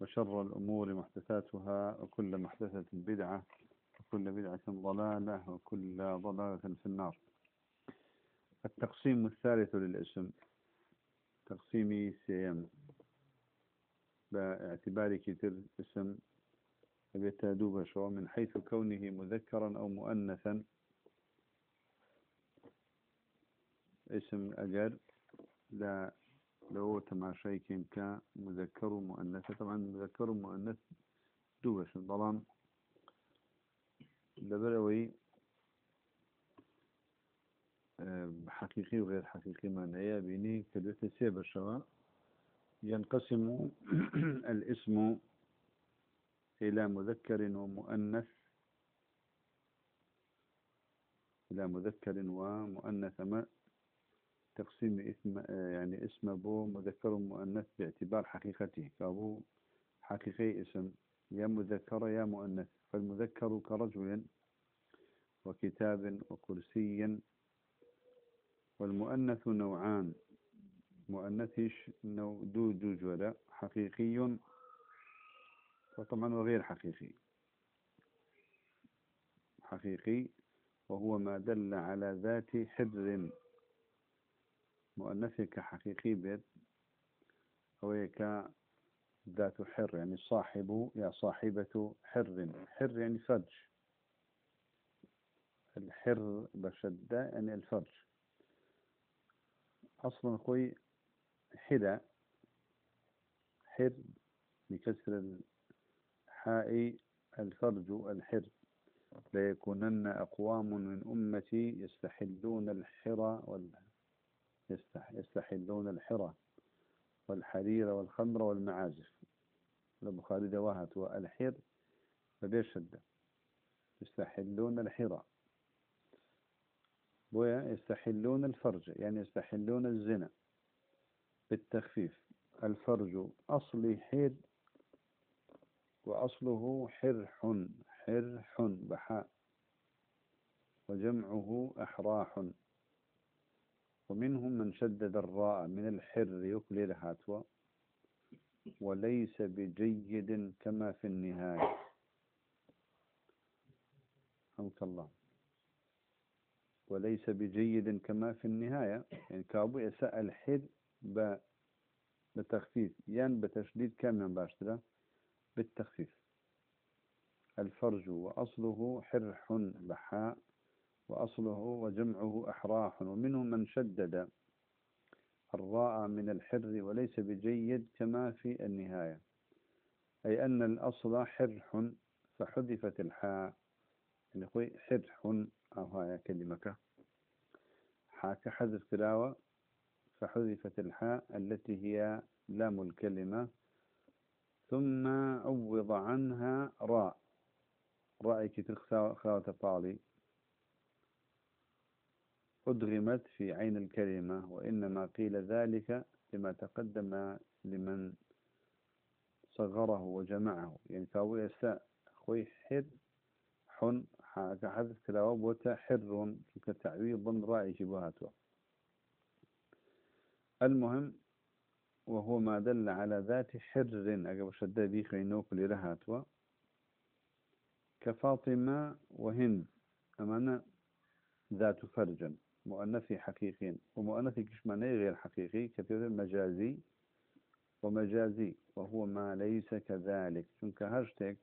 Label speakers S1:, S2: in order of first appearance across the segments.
S1: وشر الأمور محدثاتها وكل محدثة بدعة وكل بدعة ضلالة وكل ضلالة في النار. التقسيم الثالث للاسم تقسيمي سيم باعتبار كتر اسم بيتادوب شو من حيث كونه مذكرا أو مؤنثا. اسم أجر لا لو تماشي كين كمذكر ومؤنث طبعا مذكر ومؤنث دوبش ظلام لبروي حقيقي وغير حقيقي معناه بيني كدوت سيب الشواء ينقسم الاسم إلى مذكر ومؤنث. إلى مذكر ومؤنث. تقسيم اسم يعني اسم أبو مذكر ومؤنث باعتبار حقيقته كأبو حقيقي اسم يا مذكر يا مؤنث. فالمذكر كرجل وكتاب وكرسي والمؤنث نوعان. مؤنثش نوع دو دو جولا حقيقي وطبعا وغير حقيقي. حقيقي وهو ما دل على ذات حر مؤنثك حقيقي بيت هو ذات حر يعني صاحب يا صاحبة حر حر يعني فرج. الحر بشدة يعني الفرج. أصلا خوي حدا حر بكسر الحاء الفرج الحر. ليكونن أقوام من أمتي يستحلون الحرى وال يستحلون الحرى والحرير والخمر والمعازف. البخاري دواهت والحر فبيشد يستحلون الحرى. بويا يستحلون الفرج يعني يستحلون الزنا بالتخفيف. الفرج أصلي حر وأصله حرح حرح بحاء وجمعه أحراح. ومنهم من شدد الراء من الحر يقلل هاتوا وليس بجيد كما في النهاية. حمك الله. وليس بجيد كما في النهاية. يعني كابو يسأل الحر بتخفيف. يعني بتشديد كامل باشترا بالتخفيف. الفرج وأصله حرح بحاء. وأصله وجمعه أحراح ومنهم من شدد الراء من الحر وليس بجيد كما في النهاية. أي أن الأصل حرح فحذفت الحاء. يعني حرح أو هاي كلمة حاك حذف تلاوة فحذفت الحاء التي هي لام الكلمة. ثم عوض عنها راء. راء كتر خاوة طالي أدغمت في عين الكلمة وإنما قيل ذلك لما تقدم لمن صغره وجمعه. يعني كاو يساء خوي حر حن كحذف كلاوب وتحر كتعويض رأي شبهاته المهم وهو ما دل على ذات حر أقب شد بي خينوك لرهاتوا كفاطمة وهند أمانا ذات فرج. مؤنثي حقيقي ومؤنثي كشماني غير حقيقي كثير مجازي ومجازي وهو ما ليس كذلك. شنك هاشتك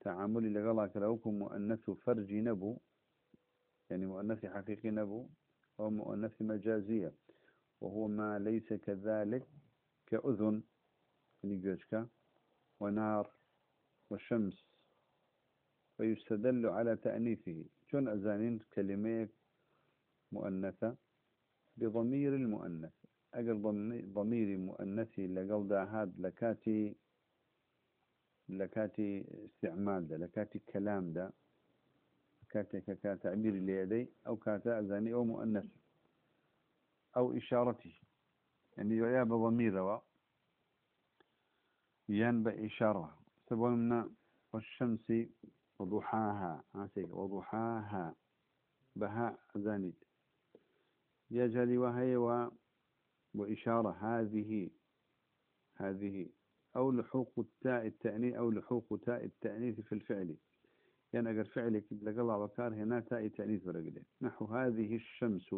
S1: تعاملي لغلاك لوكم مؤنث فرج نبو يعني مؤنث حقيقي نبو أو مؤنث مجازية وهو ما ليس كذلك كأذن يعني ونار وشمس ويستدل على تأنيثه. شون أزانين كلمة مؤنثة بضمير المؤنث. أجل ضمير مؤنثي لقل هاد لكاتي لكاتي استعمال ده لكاتي كلام ده. كاتي كتعبير اليدي أو كاتا أزاني أو مؤنث أو إشارته. يعني يا بضمير يان بإشارة. سبونا والشمس وضحاها. وضحاها. بها زانيد يجري وهي و... وإشارة هذه هذه أو لحوق التاء التأنيث أو لحوق تاء التأنيث في الفعل. يعني أجر فعلك لقلع وكار هنا تاء التأنيث برقله نحو هذه الشمس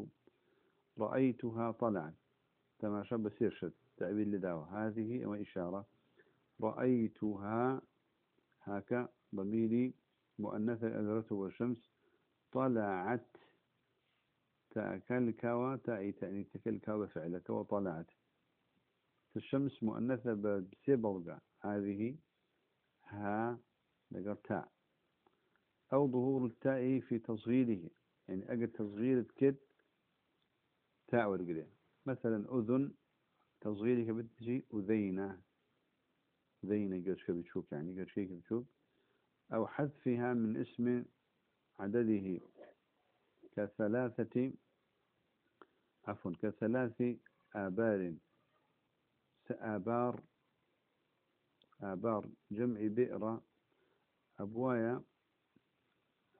S1: رأيتها طلعت تماشى بسير شد. تعبير لداوة هذه وإشارة رأيتها هكا ضميري مؤنثة أذرته والشمس طلعت. كوا تأي تأني تكل كوا فعلك وطلعت. الشمس مؤنثة بسبلغة هذه ها لقر تاء أو ظهور التاء في تصغيره. يعني أجل تصغير كد تاء ورقده. مثلا أذن تصغيرك بتجي أذينة. أذينة قرشك بتشوك يعني قرشيك بتشوك أو حذفها من اسم عدده كثلاثة عفوا كثلاث آبار. آبار آبار جمع بئر أبوايا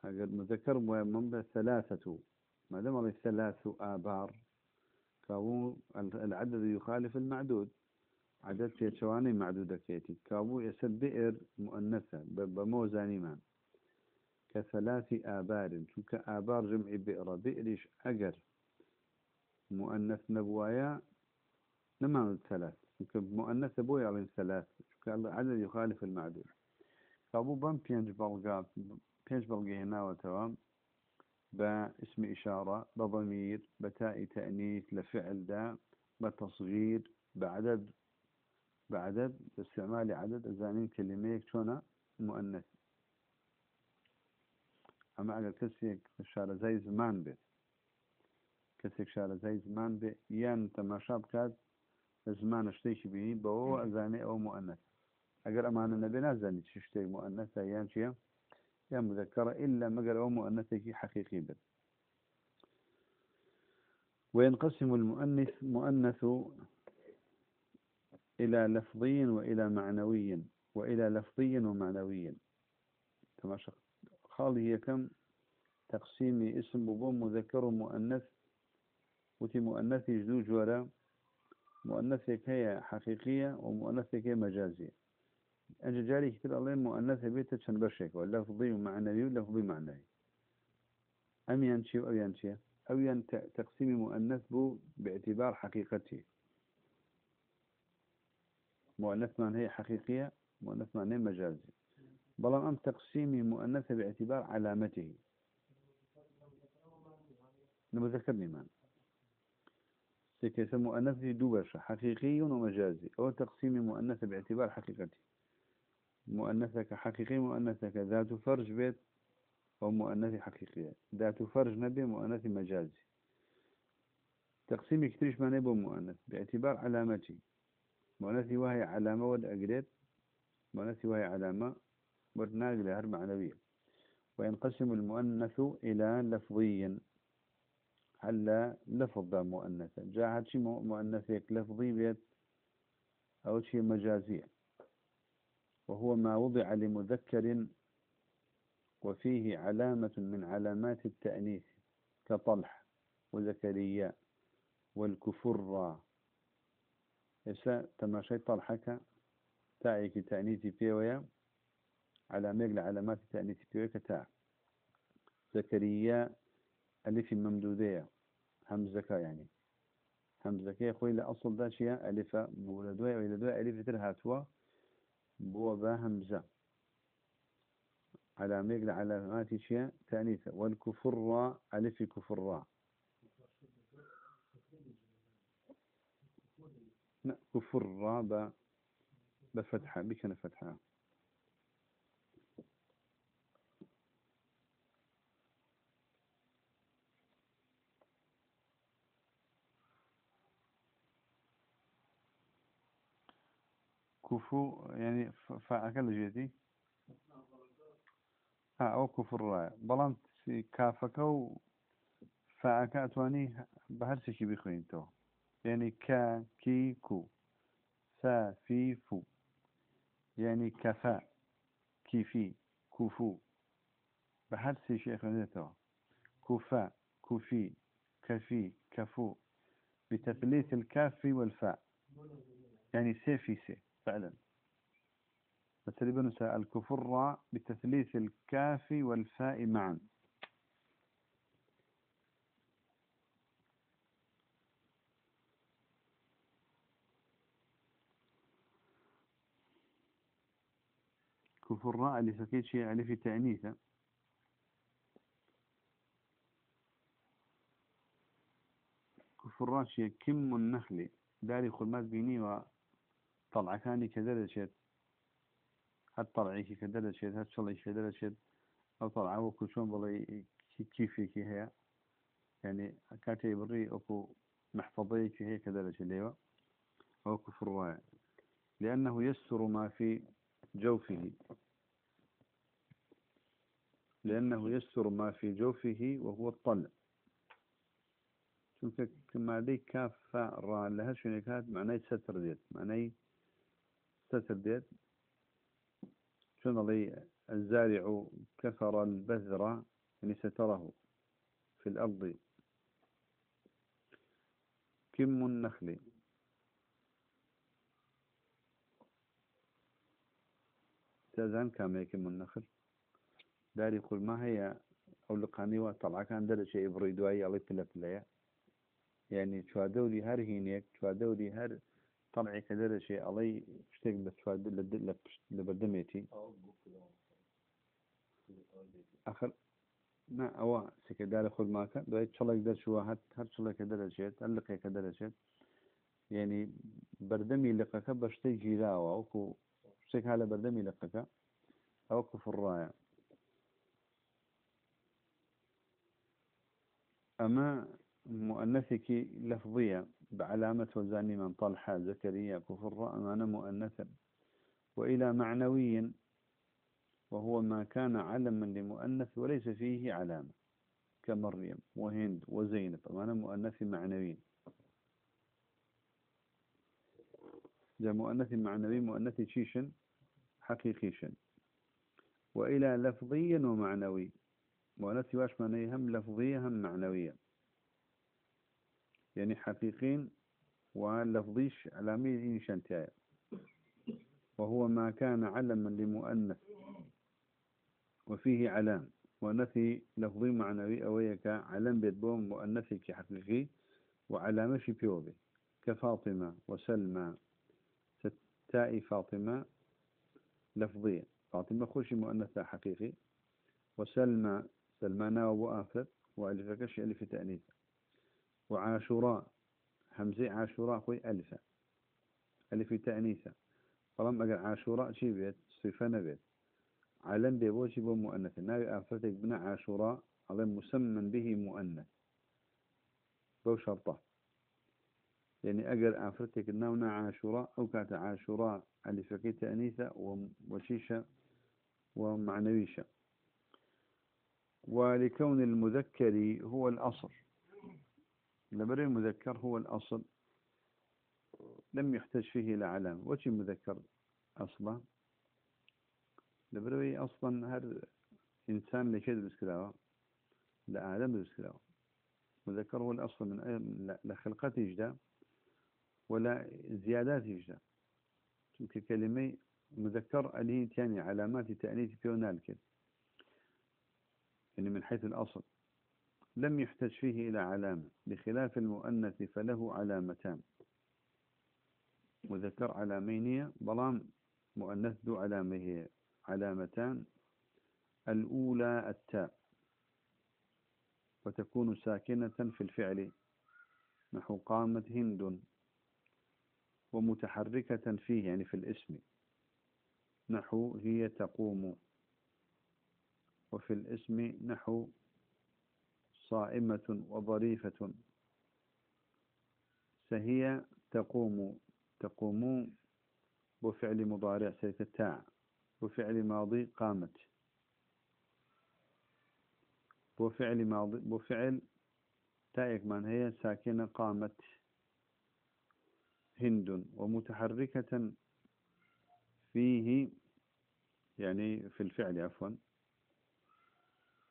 S1: أقد مذكر ومنبع ثلاثة. ما دام ثلاث آبار كابو العدد يخالف المعدود. عدد كيتشواني معدودة كيتي. كابو يسد بئر مؤنثة بموزاني مان كثلاث آبار. شوك آبار جمع بئر؟ بئرش أجر مؤنث نبوايا نما ثلاث؟ مؤنث بويا على ثلاث عدد يخالف المعدود كابو بام بينج بلغا بينج بلغي هنا وتوام باسم إشارة بضمير بتاء تأنيث لفعل دا بتصغير بعدد بعدد باستعمال عدد الزانين كلمة شونا مؤنث. أما على كسيك الشارع زي زمان بيت. کەسێک شارەزای زمان بێ یان تەماشا بکات زمانە شتێکی بینی بەوە ئەزانێ ئەو مؤنث. ئەگەر ئەمانە نەبێ نازانی چ شتێک مؤنثە یان چییە یان مذكرة إلا مقر أو مؤنثك حقيقي بل وينقسم المؤنث مؤنث إلى لفظي وإلى معنوي وإلى لفظي ومعنوي. كما خالي هي كم تقسيم اسم بوم مذكر ومؤنث وتي مؤنث جدو جورا مؤنثك هي حقيقية ومؤنثك هي مجازية. أنت جاري كتير الله مؤنث بيت شن بشك واللفظي معنوي ولفظي معنوي. أم ينشي أو ينشي أو ين تقسيم مؤنث بو باعتبار حقيقته مؤنث من هي حقيقية مؤنث هي مجازي بلان أم تقسيم مؤنث باعتبار علامته. نمذكرني من. سكيسة مؤنث دو برشا حقيقي ومجازي أو تقسيم مؤنث باعتبار حقيقته مؤنثة كحقيقي مؤنثة كذات فرج بيت أو مؤنث حقيقية ذات فرج نبي مؤنث مجازي. تقسيم كتريش ما نبو مؤنث باعتبار علامتي. مؤنث وهي علامة ود أقريت مؤنث وهي علامة ود ناقلة هرب معنوية. وينقسم المؤنث إلى لفظي هلا لفظ مؤنثة جاء شيء مؤنث لفظي بيت أو شيء مجازي وهو ما وضع لمذكر وفيه علامة من علامات التأنيث كطلح وزكريا والكفر. إسا تماشي طلحك تاعيك تأنيث بيويا علامة لعلامات التأنيث بيويا كتاع. زكريا ألف ممدودية. همزة يعني. همزة خوي لأصل ذا شيء ألف بولدوي ويلدوي ألف ترهاتوا بو با همزة. علامة علامات شيء تانيثة والكفر ألف كفر. كفر با بفتحة. بكنا فتحة. كفو يعني فأكل جيتي. ها أو كفر راية بلان و فأكا أتواني بهرسي بخوين تو. يعني كا كي كو. فا في فو. يعني كفا كيفي كفو. بهرسي شيء خوين كفا كفي كفي كفو. بتثليث الكاف والفاء. يعني سي في سي. فعلا. فتقريبا نساء الكفر بتثليث الكاف والفاء معا. كفراء اللي فكيت شيء ألف تأنيثة كفراء شيء كم النخل. داري خدمات بيني وطلع كاني كذا شيء. هاد طلعيكي كدرجة هاد شليش كدرجة أو طلعة وكل شون بلي كيفي كي هي يعني كاتي بري أكو محفظي كي هي كدرجة ليوا أو كفر لأنه يسر ما في جوفه. لأنه يسر ما في جوفه وهو الطلع. شوف كما دي كافة را لها شنو كانت معناه ستر ديت معناه ستر ديت شنو لي الزارع كفر البذر يعني ستره في الأرض. كم النخل تزان كم كم النخل داري يقول ما هي أو لقاني وطلع كان درجة شيء بريدواي الله تلف ليا يعني شو دوري هر هينيك. شو دوري هر تەمعێکە دەرەشێ ئەڵی شتێک بە سواد لە لە بەردەمێتی ئەخر نا ئەوە سکەدارە خودماکە دوای چڵێک دەچوە هەت هەر چڵێکە دەرەچێت ئەل لقێکە دەرەچێت یعنی بەردەمی لقەکە بە شتەی گیراوە وەکو شتێک ها لە بەردەمی لقەکە ئەو کوفڕایە ئەمە مؤنفێکی لەفظە بعلامة وزاني من طلحة زكريا كفر أمانة مؤنثا وإلى معنوي وهو ما كان علما لمؤنث وليس فيه علامة كمريم وهند وزينب أمانة مؤنث معنوي. ده مؤنث معنوي مؤنث شيشا حقيقيشا وإلى لفظي ومعنوي. مؤنث واش هم لفظية هم معنوية يعني حقيقين ولفظيش علامية نشانتها وهو ما كان علما لمؤنث وفيه علام مؤنثي لفظي معنوي أويك علم بيت بوم مؤنثي حقيقي وعلامة في بيوبي. كفاطمة وسلمى ستاء فاطمة لفظية. فاطمة خوشي مؤنثة حقيقي وسلمى سلمانا وابو آفر وألف كشي ألف تأنيث. وعاشوراء. همزة عاشوراء خوي ألفة. ألف تأنيثة. فلما أقل عاشوراء شي بيت؟ صفة نبيت. علم بيبوشي بو مؤنث. ناوي آفتك بنا عاشوراء على مسمى به مؤنث. بو شرطة. يعني أجر آفتك النونا عاشوراء أو كانت عاشوراء اللي فكي تأنيثة وشيشة ومعنويشة. ولكون المذكر هو الأصل. لبر المذكر هو الأصل. لم يحتج فيه إلى علامة وشي مذكر أصلا. لبروي أصلا هر إنسان لشيء بسكراوة لآدم بسكراوة مذكر هو الأصل من لخلقات يجدا ولا زيادات يجدا تلك كلمة مذكر أليه تاني علامات تأنيث بيونالك يعني من حيث الأصل. لم يحتج فيه إلى علامة بخلاف المؤنث فله علامتان. مذكر علامين بلام مؤنث ذو علامه علامتان. الأولى التاء. وتكون ساكنة في الفعل. نحو قامت هند. ومتحركة فيه يعني في الاسم. نحو هي تقوم. وفي الاسم نحو صائمة وظريفة. سهي تقوم تقوم وفعل مضارع سيت التاء وفعل ماضي قامت. وفعل ماضي وفعل تايك من هي ساكنة قامت. هند ومتحركة فيه يعني في الفعل عفوا.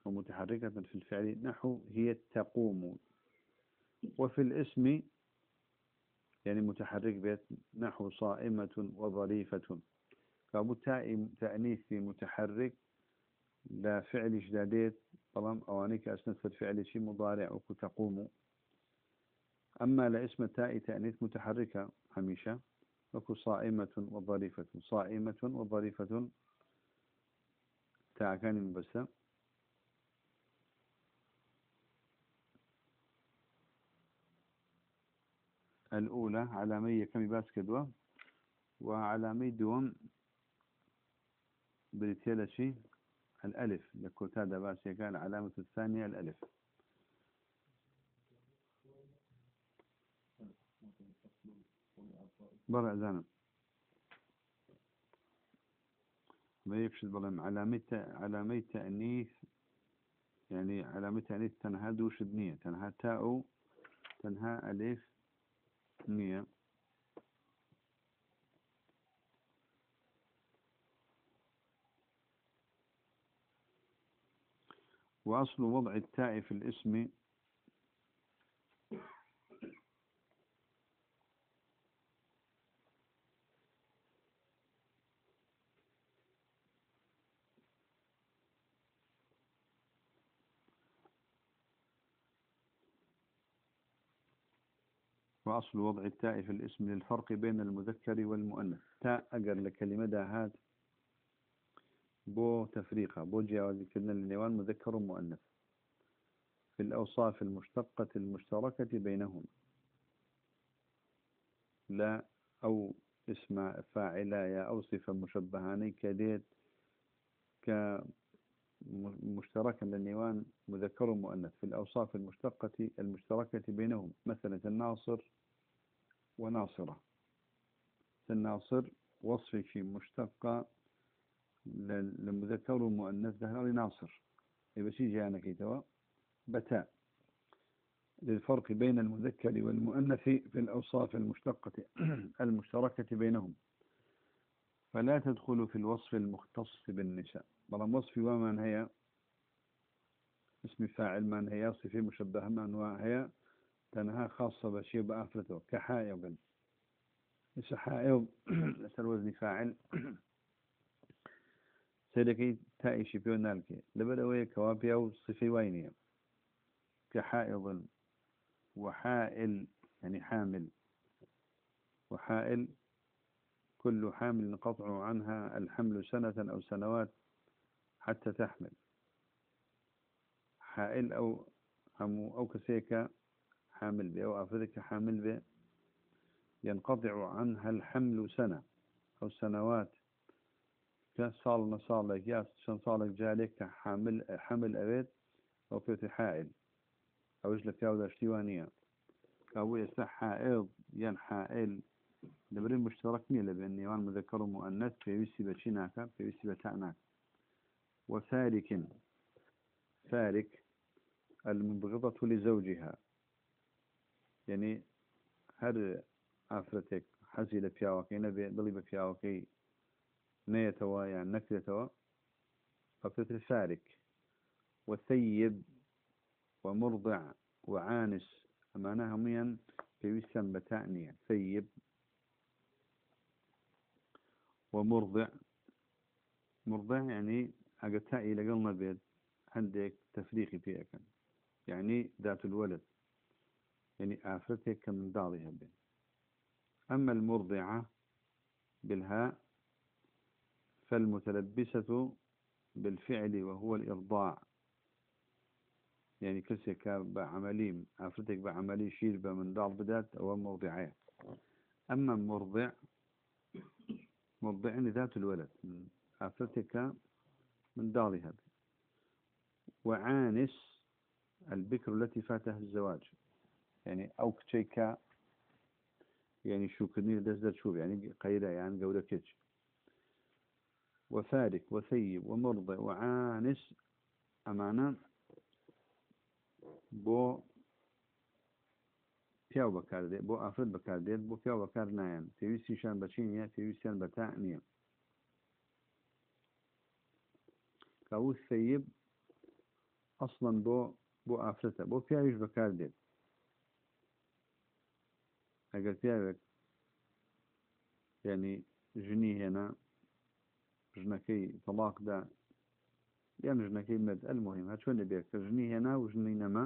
S1: ومتحركة في الفعل نحو هي تقوم. وفي الاسم يعني متحرك بيت نحو صائمة وظريفة. فأبو تأنيث متحرك لا فعل جداديت طالما أوانيك أسند في الفعل شيء مضارع وكو تقوم. أما لاسم تاء تأنيث متحركة هميشة وكو صائمة وظريفة. صائمة وظريفة تاء كان مبسم. الأولى علامية كم باس كدوة وعلامي دوم بريتيلا شيء الألف لكوتادا باس كان العلامة الثانية الألف. برع ما يكشد بلهم علامة علامة تأنيث يعني علامة تأنيث تنها دوش دنيا تنها تاء تنها ألف نية وأصل وضع التاء في الاسم وأصل وضع التاء في الاسم للفرق بين المذكر والمؤنث. تاء أجر لكلمة داهات بو تفريقة بو جواز كلنا للنيوان مذكر ومؤنث في الأوصاف المشتقة المشتركة بينهم لا أو اسم فاعلا أو صفة مشبهاني كديت كمشتركا للنيوان مذكر ومؤنث في الأوصاف المشتقة المشتركة بينهم مثلا الناصر وناصرة. الناصر وصف في مشتقة للمذكر والمؤنث ظهر ناصر. شي جانا كيتوا بتاء. للفرق بين المذكر والمؤنث في الأوصاف المشتقة المشتركة بينهم. فلا تدخل في الوصف المختص بالنساء. بل وصف ومن هي؟ اسم فاعل من هي؟ صفة مشبه من وهي تنها خاصة بشيء بأفرته كحائض. إيش حائض؟ أسر وزن فاعل. سيدكي تائشي بيو نالكي لبدوية كوابيا وصفي وينية كحائض. وحائل يعني حامل. وحائل. كل حامل قطع عنها الحمل سنة أو سنوات حتى تحمل. حائل أو أو كسيكا. حامل به أو أفريقيا حامل به ينقطع عنها الحمل سنة أو سنوات. كصال نصالك يا شن صالك جالك حامل حمل أبيت أو في حائل أو إجلك يا اشتوانية أو يسح حائض ين حائل. دبرين مشترك ميلة بين نيوان مذكر ومؤنث في ويسي بشيناك في ويسي بتعناك. وفارك فارك المبغضة لزوجها. يعني هر ئافرەتێک حەزی لە پیاوەکەی نەبێ دڵی بە پیاوەکەی نەیەتەوە یان نەکرێتەوە ففتر فارك وثيب ومرضع وعانس أمانة هميا ويسم بتعنية ثيب ومرضع. مرضع يعني أقتائي لقلنا بيت عندك تفريقي فيها يعني ذات الولد. يعني آفرتك من داضها بين أما المرضعة بالهاء فالمتلبسة بالفعل وهو الإرضاع. يعني كسك بعملي آفرتك بعملي شير من دار بدات أو مرضعات. أما المرضع مرضع ذات الولد آفرتك من دارها وعانس البكر التي فاتها الزواج. ینی ئەو کچەی کە ینی شوکردنی دەست دەرچوو ینی قەیرە یان گەورە کچ. وفارك وثيب ومرضى وعانس أمانا بو پیاو بەکار دێت بۆ ئافرەت بەکار دێت بۆ پیاو بەکار نایەن. پێویستیشان بچین یا پێویستیان بە تا نییە. کاوس سەیب ئەسڵەن بۆ بۆ ئافرەتە بۆ پیاویش بەکار دێت. ئەگەر پیاوێک ینی ژنی هێنا ژنەکەی تەڵاقدا یان ژنەکەی مد ئەلمهم ها چۆن دەبێت؟ کە ژنی هێنا و ژنی نەما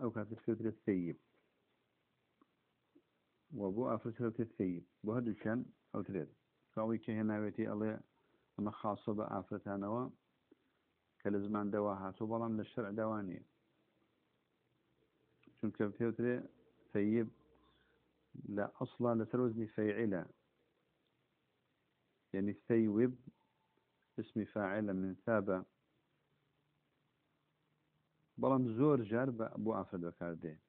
S1: ئەو کاتت فێترێت سەیب. و بۆ ئافرێت سەیب. بۆ هەردووچەند ئەوترێت کاوی کە هێناوێتی ئەڵێ ئەمە خاصە بە ئافرەتانەوە کە لە زمان داوا هاتوو بەڵام لە شەرع داوانە چونکە پێوترێ سەیب لا أصلا لتروزني فيعلة يعني ثيب اسم فاعل من ثابة. بلام زور جار بو أفرد وكارده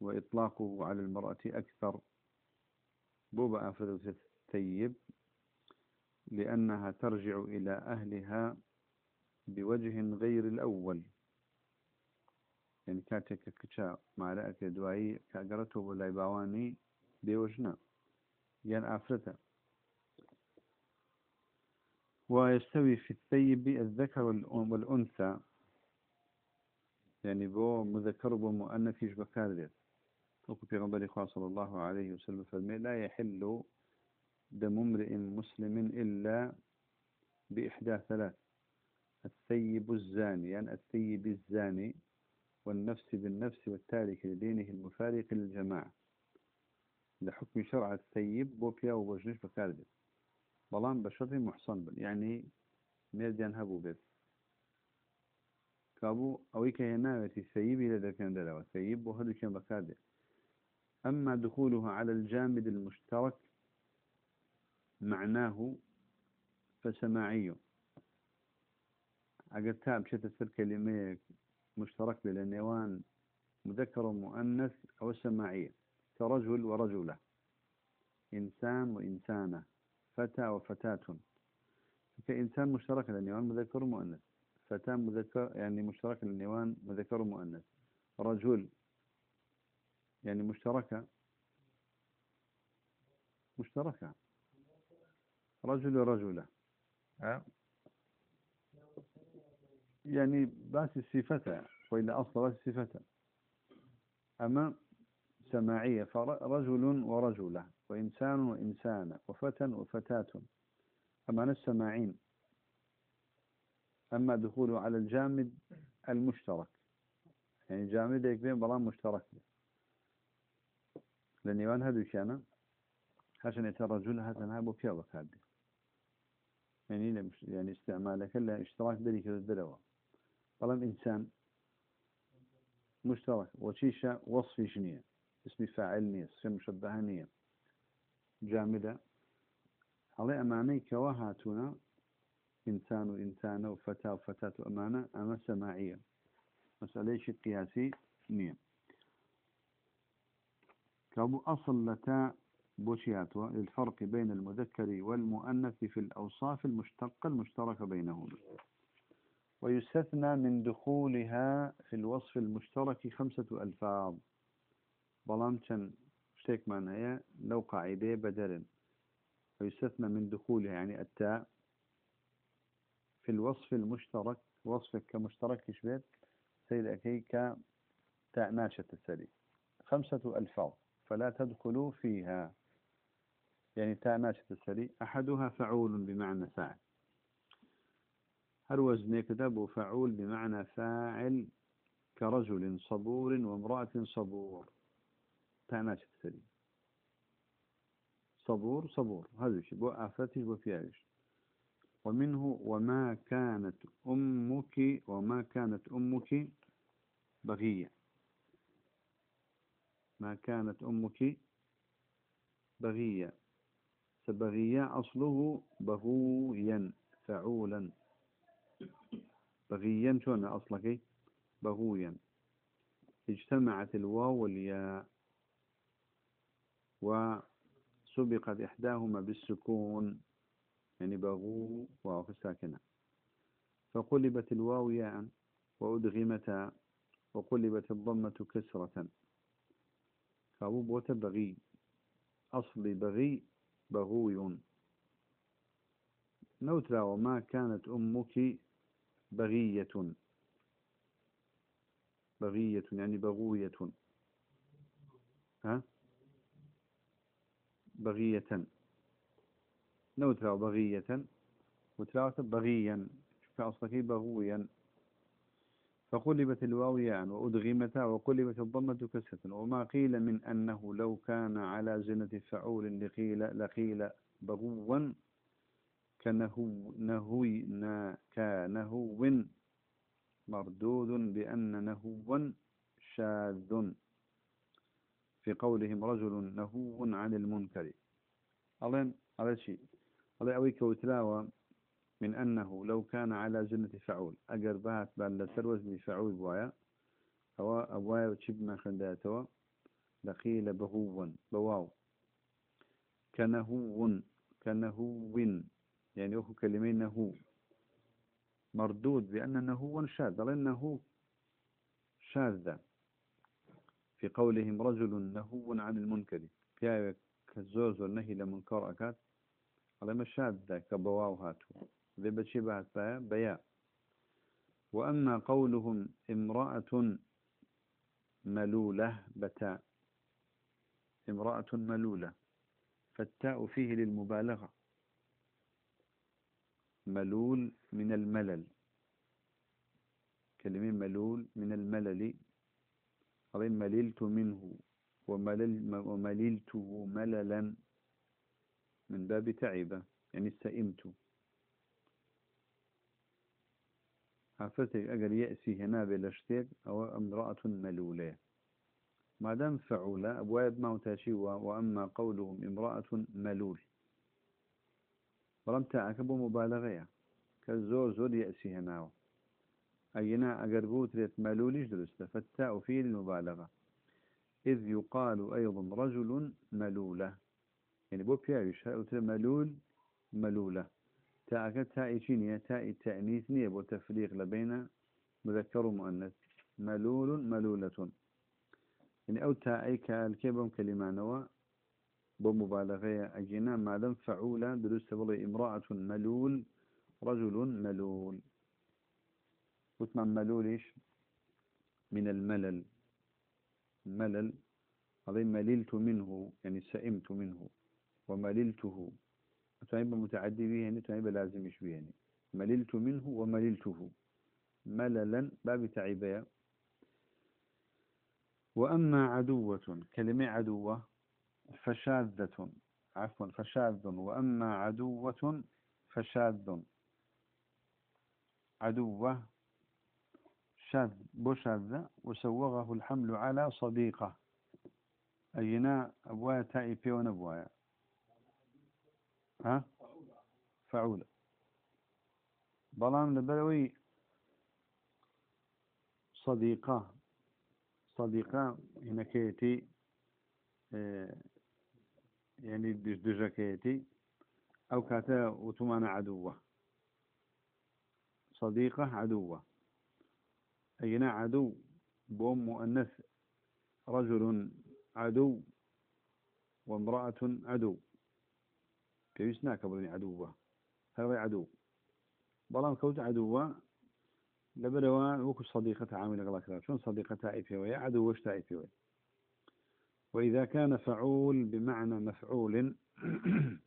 S1: وإطلاقه على المرأة أكثر. بوبا أفردة الثيب. لأنها ترجع إلى أهلها بوجه غير الأول. يعني كاتك كتشا مع رأك دوائي كأقرته ولا بوجنا يعني أفرته ويستوي في الثيب الذكر والأنثى يعني بو مذكر ومؤنث يشبه كاردت وكو في صلى الله عليه وسلم فرمي لا يحل دم امرئ مسلم إلا بإحدى ثلاث. الثيب الزاني يعني الثيب الزاني والنفس بالنفس والتارك لدينه المفارق للجماعة. لحكم شرع الثيب بوبيا وبجنش بكاردي بلان بشرطي محصن بن يعني ميرديان هبو بيت. كابو أويك هنا الثيب إلى ذلك كان ثيب وهدو كان بكاردي أما دخولها على الجامد المشترك معناه فسماعي أقل تاب شت السر كلمة مشترك للنيوان مذكر ومؤنث أو سماعية. كرجل ورجلة. إنسان وإنسانة. فتى وفتاة. كإنسان مشترك للنيوان مذكر ومؤنث فتاة مذكر يعني مشترك للنيوان مذكر ومؤنث رجل يعني مشتركة. مشتركة. رجل ورجلة. يعني بس الصفة وإلا أصل بس الصفة أما سماعية فرجل ورجلة وإنسان وإنسانة وفتى وفتاة. أما السماعين أما دخوله على الجامد المشترك. يعني جامد يكبين بلا مشترك. لنيوان هدو كان عشان يترجل هاتنها بو بيا وكادي يعني يعني استعمالك لا اشتراك ذلك الدلوة طالما إنسان مشترك. وشيشة وصفي شنية. اسم فاعل نية اسم مشبه نية جامدة. على أماني كواهاتنا إنسان وإنسان وفتاة وفتاة أمانة أما سماعية. مسألة شيء قياسي نية. كابو أصل لتا بوشياتوا للفرق بين المذكر والمؤنث في الأوصاف المشتقة المشتركة بينهما. ويستثنى من دخولها في الوصف المشترك خمسة ألفاظ. بلامشن شتيك معناها لو قاعدة بدل ويستثنى من دخولها يعني التاء في الوصف المشترك وصفك كمشترك شبيت سيد أكي كتاء ناشة السري خمسة ألفاظ فلا تدخلوا فيها يعني تاء ناشة السري أحدها فعول بمعنى فاعل. هل وزن فعول بمعنى فاعل كرجل صبور وامرأة صبور. ناشة السري صبور صبور. هذا بو آفتش بو فيهش ومنه وما كانت أمك وما كانت أمك بغية. ما كانت أمك بغية. فبغية أصله بغويا فعولا. بغيا شون أصلك؟ بغويا. اجتمعت الواو والياء. وسبقت إحداهما بالسكون يعني بغو واو ساكنة فقلبت الواو ياء وأدغمتا وقلبت الضمة كسرة. فأبو بغي. أصل بغي بغوي. نوترا وما كانت أمك بغية. بغية يعني بغوية. ها؟ بغية. نوترا بغية وتراوة بغيا فأصلك بغويا. فقلبت الواو ياء وأدغمتا وقلبت الضمة كسرة. وما قيل من أنه لو كان على زنة فعول لقيل لقيل بغوا كنهو نهوي كنهو مردود بأن نهوا شاذ. في قولهم رجل نهو عن المنكر. ألين؟ على شيء. الله أويك وتلاوى من أنه لو كان على زنة فعول. أقربات بان لسروز بفعول بوايا. أو أبوايا وشب ما خنداتوا لقيل بهوا بواو. كنهو كنهو يعني أخو كلمين نهو. مردود بأن نهو شاذ. لأنه شاذ في قولهم رجل نهو عن المنكر. كزوز والنهي لمنكر أكاد؟ على شاذ كبواو هاتو ذي بشي بعد بيا وأما قولهم امرأة ملولة بتاء. امرأة ملولة. فالتاء فيه للمبالغة. ملول من الملل. كلمة ملول من الملل قال مللت منه وملل ومللته مللا من باب تعبة يعني استئمت. حفتك أجل يأسي هنا بلشتك أو امرأة ملولة. ما دام فعولة أبواب موتاشي وأما قولهم امرأة ملول. بۆ مبالغەیە کە زۆر زۆر يأسي هناوە أينا أقر بوتريت ملوليش درست فالتاء فيه المبالغة. إذ يقال أيضا رجل ملولة. يعني بو بياوش هاوتر ملول؟ ملولة. تاء تاء شينية تاء التأنيث نية؟ بو تفريق لبين مذكر ومؤنث. ملول ملولة. يعني أو تاء كالكبم كلمانوا بمبالغة أجينا. ما دام فعولا درست بلي امرأة ملول رجل ملول. وثم ملولش من الملل. ملل هذا مللت منه يعني سئمت منه ومللته تعيب متعدي به يعني تعيب لازمش به يعني. مللت منه ومللته مللا باب تعيبيا وأما عدوة كلمة عدوة فشاذة. عفوا فشاذ. وأما عدوة فشاذ. عدوة شاذ بشاذ وسوغه الحمل على صديقة. أينا أبوايا تائي بيون أبوايا ها؟ فعولة بلان لبلوي صديقة. صديقة هنا كيتي آه يعني دجكيتي أو كاتا وتمانا عدوة. صديقة عدوة. أينا عدو بوم مؤنث رجل عدو وامرأة عدو. كيف ناكبرني عدوة هذا عدو. بلام كوت عدوة لبدوا وكو صديقة عامل غلاك شون صديقة تائفة ويا؟ عدو وش تائفة ويا؟ وإذا كان فعول بمعنى مفعول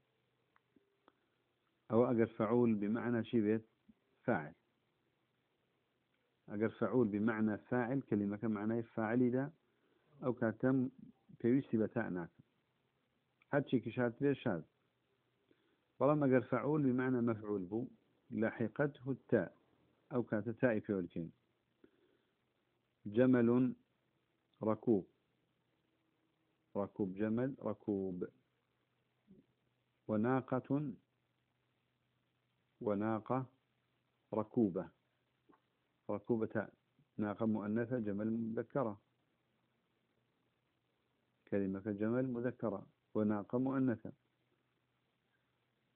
S1: أو أجر فعول بمعنى شبه فاعل. أجر فعول بمعنى فاعل كلمة كمعنى فاعل إذا أو كاتم بيوسي بتاعناك. هاتشي كشات ليه شاذ ولما أجر فعول بمعنى مفعول بو. لاحقته التاء أو كانت تاء في ولكن جمل ركوب. ركوب جمل ركوب. وناقة وناقة ركوبة. ركوبة ناقة مؤنثة جمل مذكرة. كلمة جمل مذكرة وناقة مؤنثة.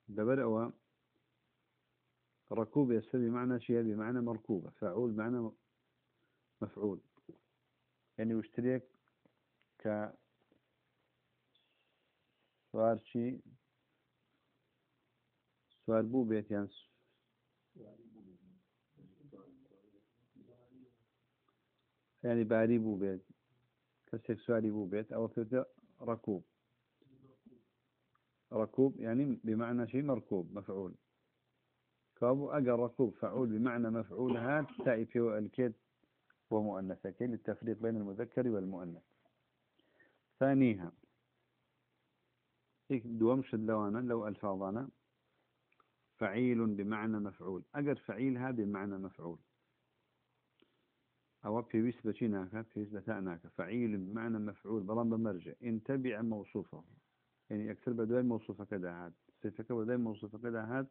S1: دبر ركوب يستر بمعنى شيء بمعنى مركوبة. فعول بمعنى مفعول. يعني واشتريك ك سوار شي سوار بو بيت يعني يعني باري بو بيت سواري بو بيت أو ركوب. ركوب يعني بمعنى شيء مركوب مفعول. كابو أجر ركوب فعول بمعنى مفعول هات تأي في الكيد ومؤنثة كي للتفريق بين المذكر والمؤنث. ثانيها دومش اللوانا لو ألفاظنا فعيل بمعنى مفعول. أجر فعيل هذا بمعنى مفعول. أو بشيناك في بيس بتأناك فعيل بمعنى مفعول بلان بمرجع إن تبع موصوفه. يعني أكثر بدوي موصوفة كذا هاد؟ صفك بدوي موصوفة كذا هاد؟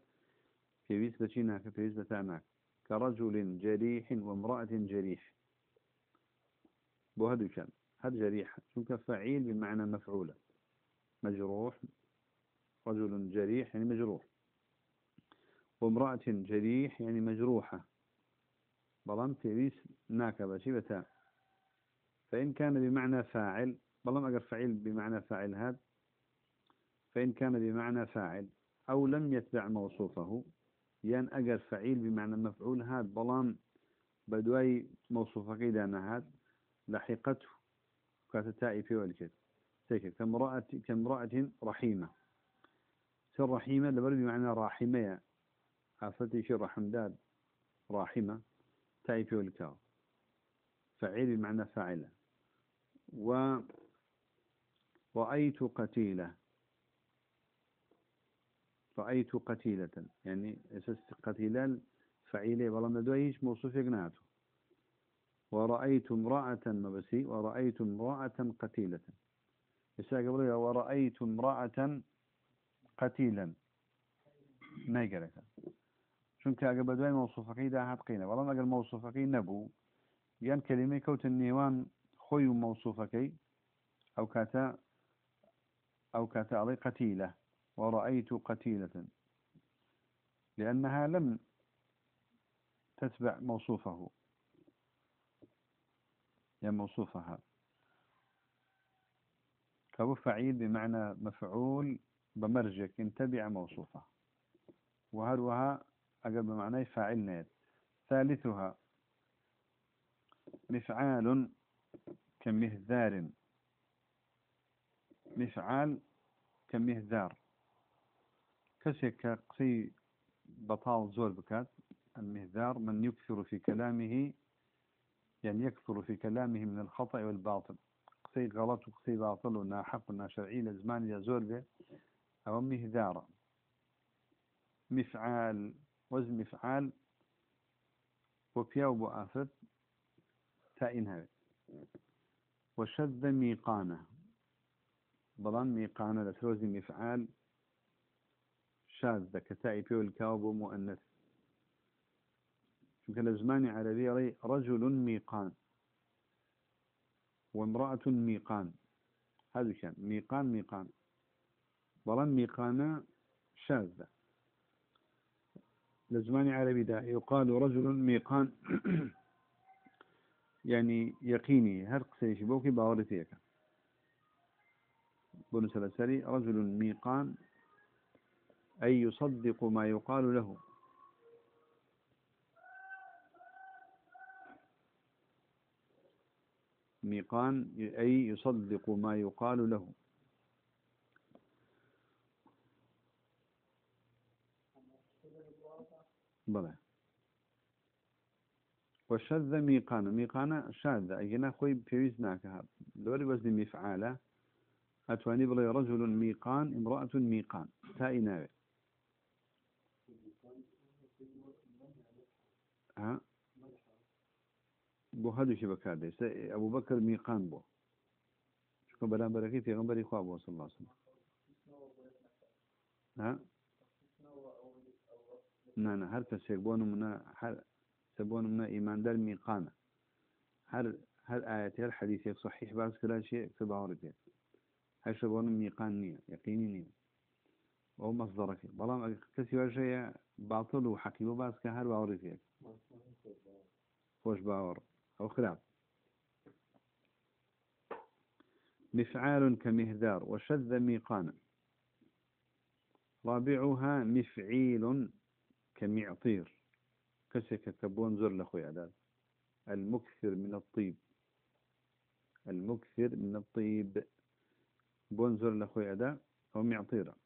S1: بشيناك في بيس بتأناك كرجل جريح وامرأة جريح. بهذا كان. هذا جريح. شنك فعيل بمعنى مفعولة مجروح. رجل جريح يعني مجروح. وامرأة جريح يعني مجروحة. بلام تيريس ناكبة شبتا فإن كان بمعنى فاعل بلام أقر فعيل بمعنى فاعل هذا فإن كان بمعنى فاعل أو لم يتبع موصوفه ين أقر فعيل بمعنى مفعول هذا بلام بدواي موصوفه كيدانا هذا لحقته. كاتتائي في والكت سيكا كامرأة, كامرأة رحيمة. سر رحيمة؟ بمعنى راحمة عفتي شر حمداد راحمة تائي في والكاو فعيل بمعنى فاعلة. و رأيت قتيلة. رأيت قتيلة. يعني أساس قتيلة فعيلة والله ندويش موصوف يقناته ورأيت امرأة مبسي ورأيت امرأة قتيلة. يسا قبل ورأيت امرأة قتيلا ما يقرأك. شنك أقبل دوين موصوفك إذا هات قينة والله ما قال موصوفك نبو يان كلمة كوت النيوان خوي موصوفك أو كاتا أو كاتا علي قتيلة ورأيت قتيلة. لأنها لم تتبع موصوفه يا موصوفها كابو فعيل بمعنى مفعول بمرجك ان تبع موصوفه وهروها أقل بمعنى فاعل نيت. ثالثها مفعال كمهذار. مفعال كمهذار. كسيك قصي بطال زور بكات. المهذار من يكثر في كلامه يعني يكثر في كلامه من الخطأ والباطل. قصي غلط وقصي باطل وناحق وناشرعي لزمان يزور به أو مهذارة مفعال وزن مفعال وبياو بؤافت تائنها وشذ ميقانة. بلان ميقانة لتروزي مفعال شاذة. كتائي بيو الكاوب مؤنث. شوف الزمان عربي رجل ميقان وامرأة ميقان. هذا كان ميقان ميقان. بلان ميقانة شاذة. لزمان عربي دا يقال رجل ميقان يعني يقيني. هر قسيش بوكي باورتيك بنو سلسلي رجل ميقان أي يصدق ما يقال له. ميقان أي يصدق ما يقال له. بلى وشذ ميقان ميقان شاذ أجنا خوي بيوز ناكها لوري وزن مفعالة أتواني بلي رجل ميقان امرأة ميقان تائي ناوي ها؟ بو هادو شي بكار ابو بكر ميقان بو شكون بلان بركي في خواب صلى الله عليه وسلم ها؟ نه هر کەسێک بۆ منە هەر بۆ منە ئیماندار میقانە هەر هەر ئاەت هەر حەدیثێک صحیح باز کرا شێ کە باوەڕ پێ هشبون ميقان نية يقيني نية وهو مصدرك بلام كسي وجهي باطل وحقيقة باس كهر باوري فيك خوش باور أو خلاف مفعال كمهذار وشذ ميقانا رابعها مفعيل كمعطير كسك كبون زر لخوي عداد. المكثر من الطيب. المكثر من الطيب. بونزر لخوي عداد أو معطيرة.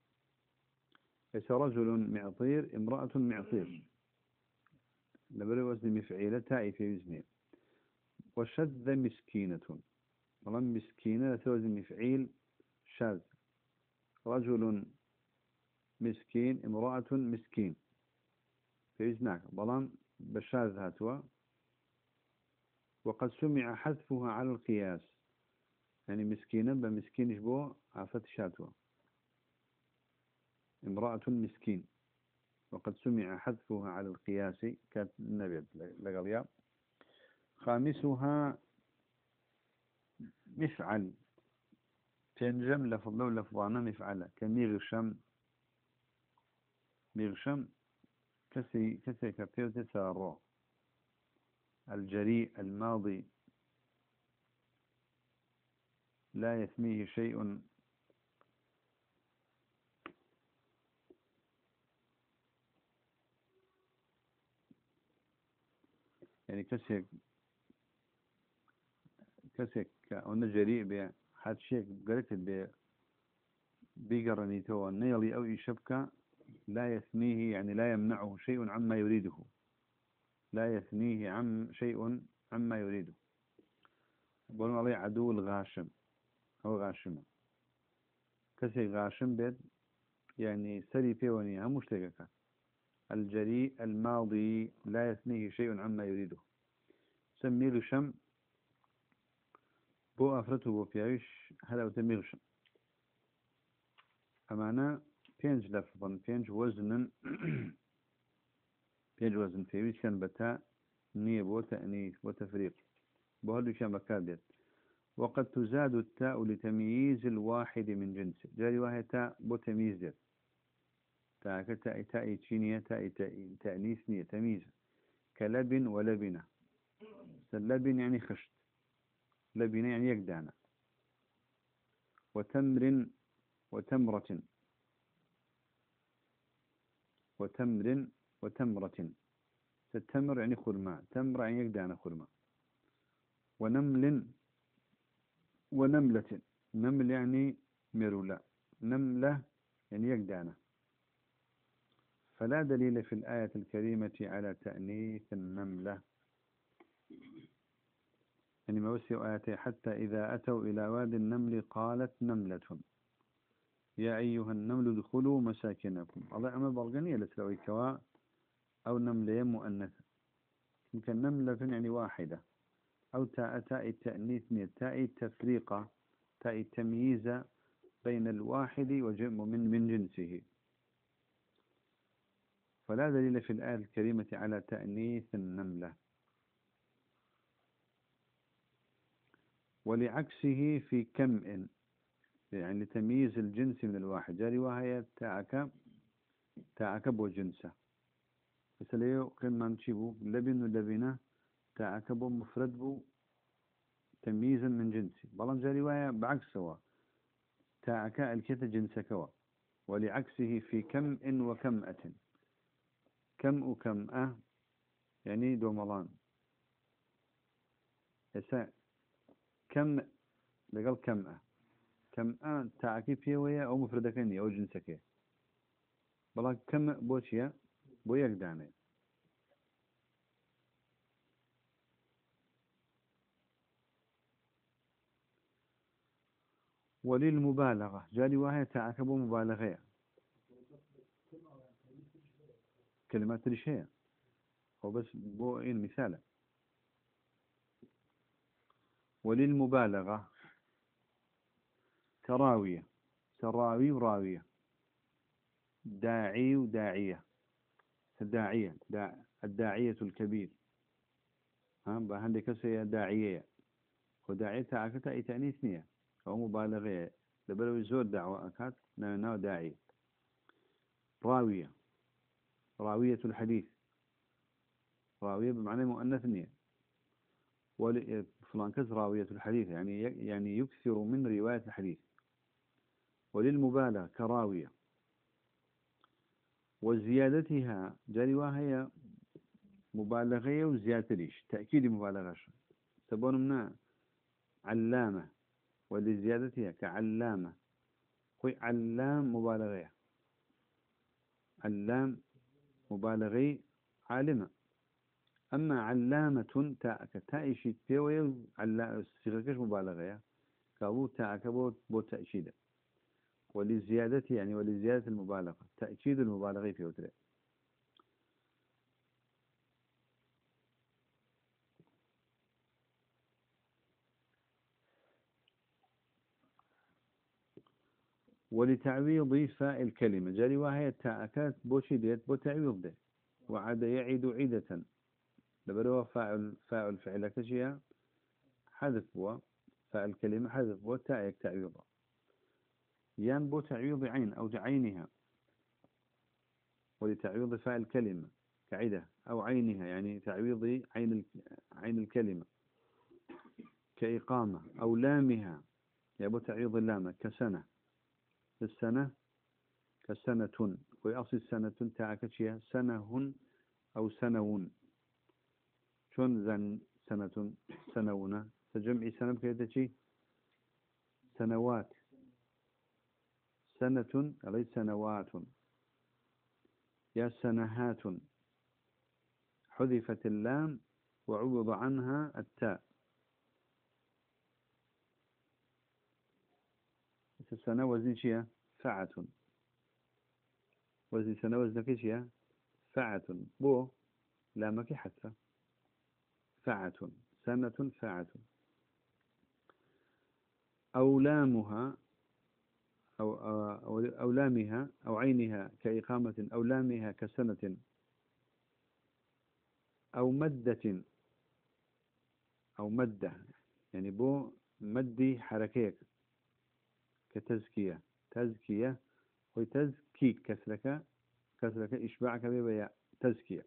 S1: ليس رجل معطير امرأة معطير. لبري وزن مفعيلة تائي في وزنه. وشذ مسكينة. ولم مسكينة لتوزن مفعيل شاذ. رجل مسكين امرأة مسكين. في وزنك بلان بشاذ هاتوا وقد سمع حذفها على القياس. يعني مسكينة بمسكين شبو عفت شاتوا. امرأة مسكين. وقد سمع حذفها على القياس. كانت النبي لقليا خامسها مفعل. تنجم لفظ لو لفظانا مفعلة. كميغشم. ميغشم. كسي كبير تسارو الجريء الماضي لا يثميه شيء. يعني كسيك كسيك أنا جريء به حد شيء قلت به بيقرني تو نيلي أو يشبك لا يثنيه يعني لا يمنعه شيء عما يريده. لا يثنيه عن شيء عما يريده. بقولون عليه عدو الغاشم أو غاشمة. كسي غاشم بيت يعني سري بيوني هم مشتركة الجريء الماضي لا يثنيه شيء عما يريده. سمي شم. بو أفرته بو بيعيش هلا وتميل شم. أمانا بينج لفظا. بينج وزنا بينج وزن بتاء نية بو تأنيث وتفريق بو هلو كان بكابيت وقد تزاد التاء لتمييز الواحد من جنسه. جاري واحد تاء بو تاء تاء تاء تشينية تاء تأنيث نية تمييز. كلبن ولبنة. لبن يعني خشت. لبنة يعني يقدانا. وتمر وتمرة. وتمر وتمرة. التمر يعني خرماء تمر يعني يقدانا خرماء ونمل ونملة. نمل يعني مرولا نملة يعني يقدانا فلا دليل في الآية الكريمة على تأنيث النملة. يعني موسي آياتي حتى إذا أتوا إلى واد النمل قالت نملة. يا أيها النمل ادخلوا مساكنكم. الله أما برغنية لتلوي كوا أو نملة مؤنثة يمكن نملة يعني واحدة. أو تاء تاء التأنيث تاء التفريقة. تاء التمييز بين الواحد ومن من جنسه. فلا دليل في الآية الكريمة على تأنيث النملة. ولعكسه في كم يعني لتمييز الجنس من الواحد. جاري وهي تاعك تاعك بو جنسه. مثلا قلنا نشيبو لبن ولبنة تاعك بو مفرد بو تمييزا من جنسي. بلان جاري وهي بعكس سوا تاعك الكت جنسك ولعكسه في كم إن وكمأة كم وكم أه يعني دوملان يسا كم لقل كم أه كم أه تعكي فيه ويا أو مفردكني أو جنسك بلا كم بوشيا بويك داني وللمبالغة جالي وهي تعكب مبالغة كلمات ريشية هو بس بو إن مثال وللمبالغة تراوية تراوي وراوية. داعي وداعية. الداعية داع الداعية الكبير. ها بهندك سيا داعية. وداعية تعكتا إتانيثنية أو مبالغة. لبلو زور دعوة أكاد ناو داعي راوية. راوية الحديث. راوية بمعنى مؤنث نية فلان كز راوية الحديث يعني يعني يكثر من رواية الحديث. وللمبالغة كراوية. وزيادتها جاري وهي مبالغة وزيادة ليش؟ تأكيد مبالغة تبون منا علامة ولزيادتها كعلامة. خوي علام مبالغة. علام مبالغي عالمة. أما علامة تاءك تائشي تيوي على صيغة مبالغة كابو تاءك بو تأشيده ولزيادته يعني ولزيادة المبالغة تأكيد المبالغة في وتره ولتعويض فاء الكلمة جاري وهي تاءكات بوشي ديت بو تعويض ده وعاد يعيد عيدة. لبروا فاعل فاعل فعل كشيا حذف بوا فاء الكلمة حذف بوا تاءك تعويضه يان بو تعويض عين أو عينها ولتعويض فاء الكلمة كعدة أو عينها يعني تعويض عين عين الكلمة. كإقامة أو لامها يبو تعويض اللامة كسنة. السنة كسنة. ويأصل سنة تعكشيها سنة أو سنون. شون زن سنة؟ سنونة تجمع سنة بكيدة سنوات. سنة ليس سنوات؟ يا سنهات. حذفت اللام وعوض عنها التاء. السنة؟ وزن شيء؟ فعة. وزن سنة وزن شيء؟ فعة. بو لامك حتى. فعة. سنة فعة. أو لامها أو, أو, أو لامها أو عينها كإقامة أو لامها كسنة أو مدة أو مدة يعني بو مدي حركيك كتزكية. تزكية وتزكيك كسرك كسرك إشباعك بيبيا تزكية.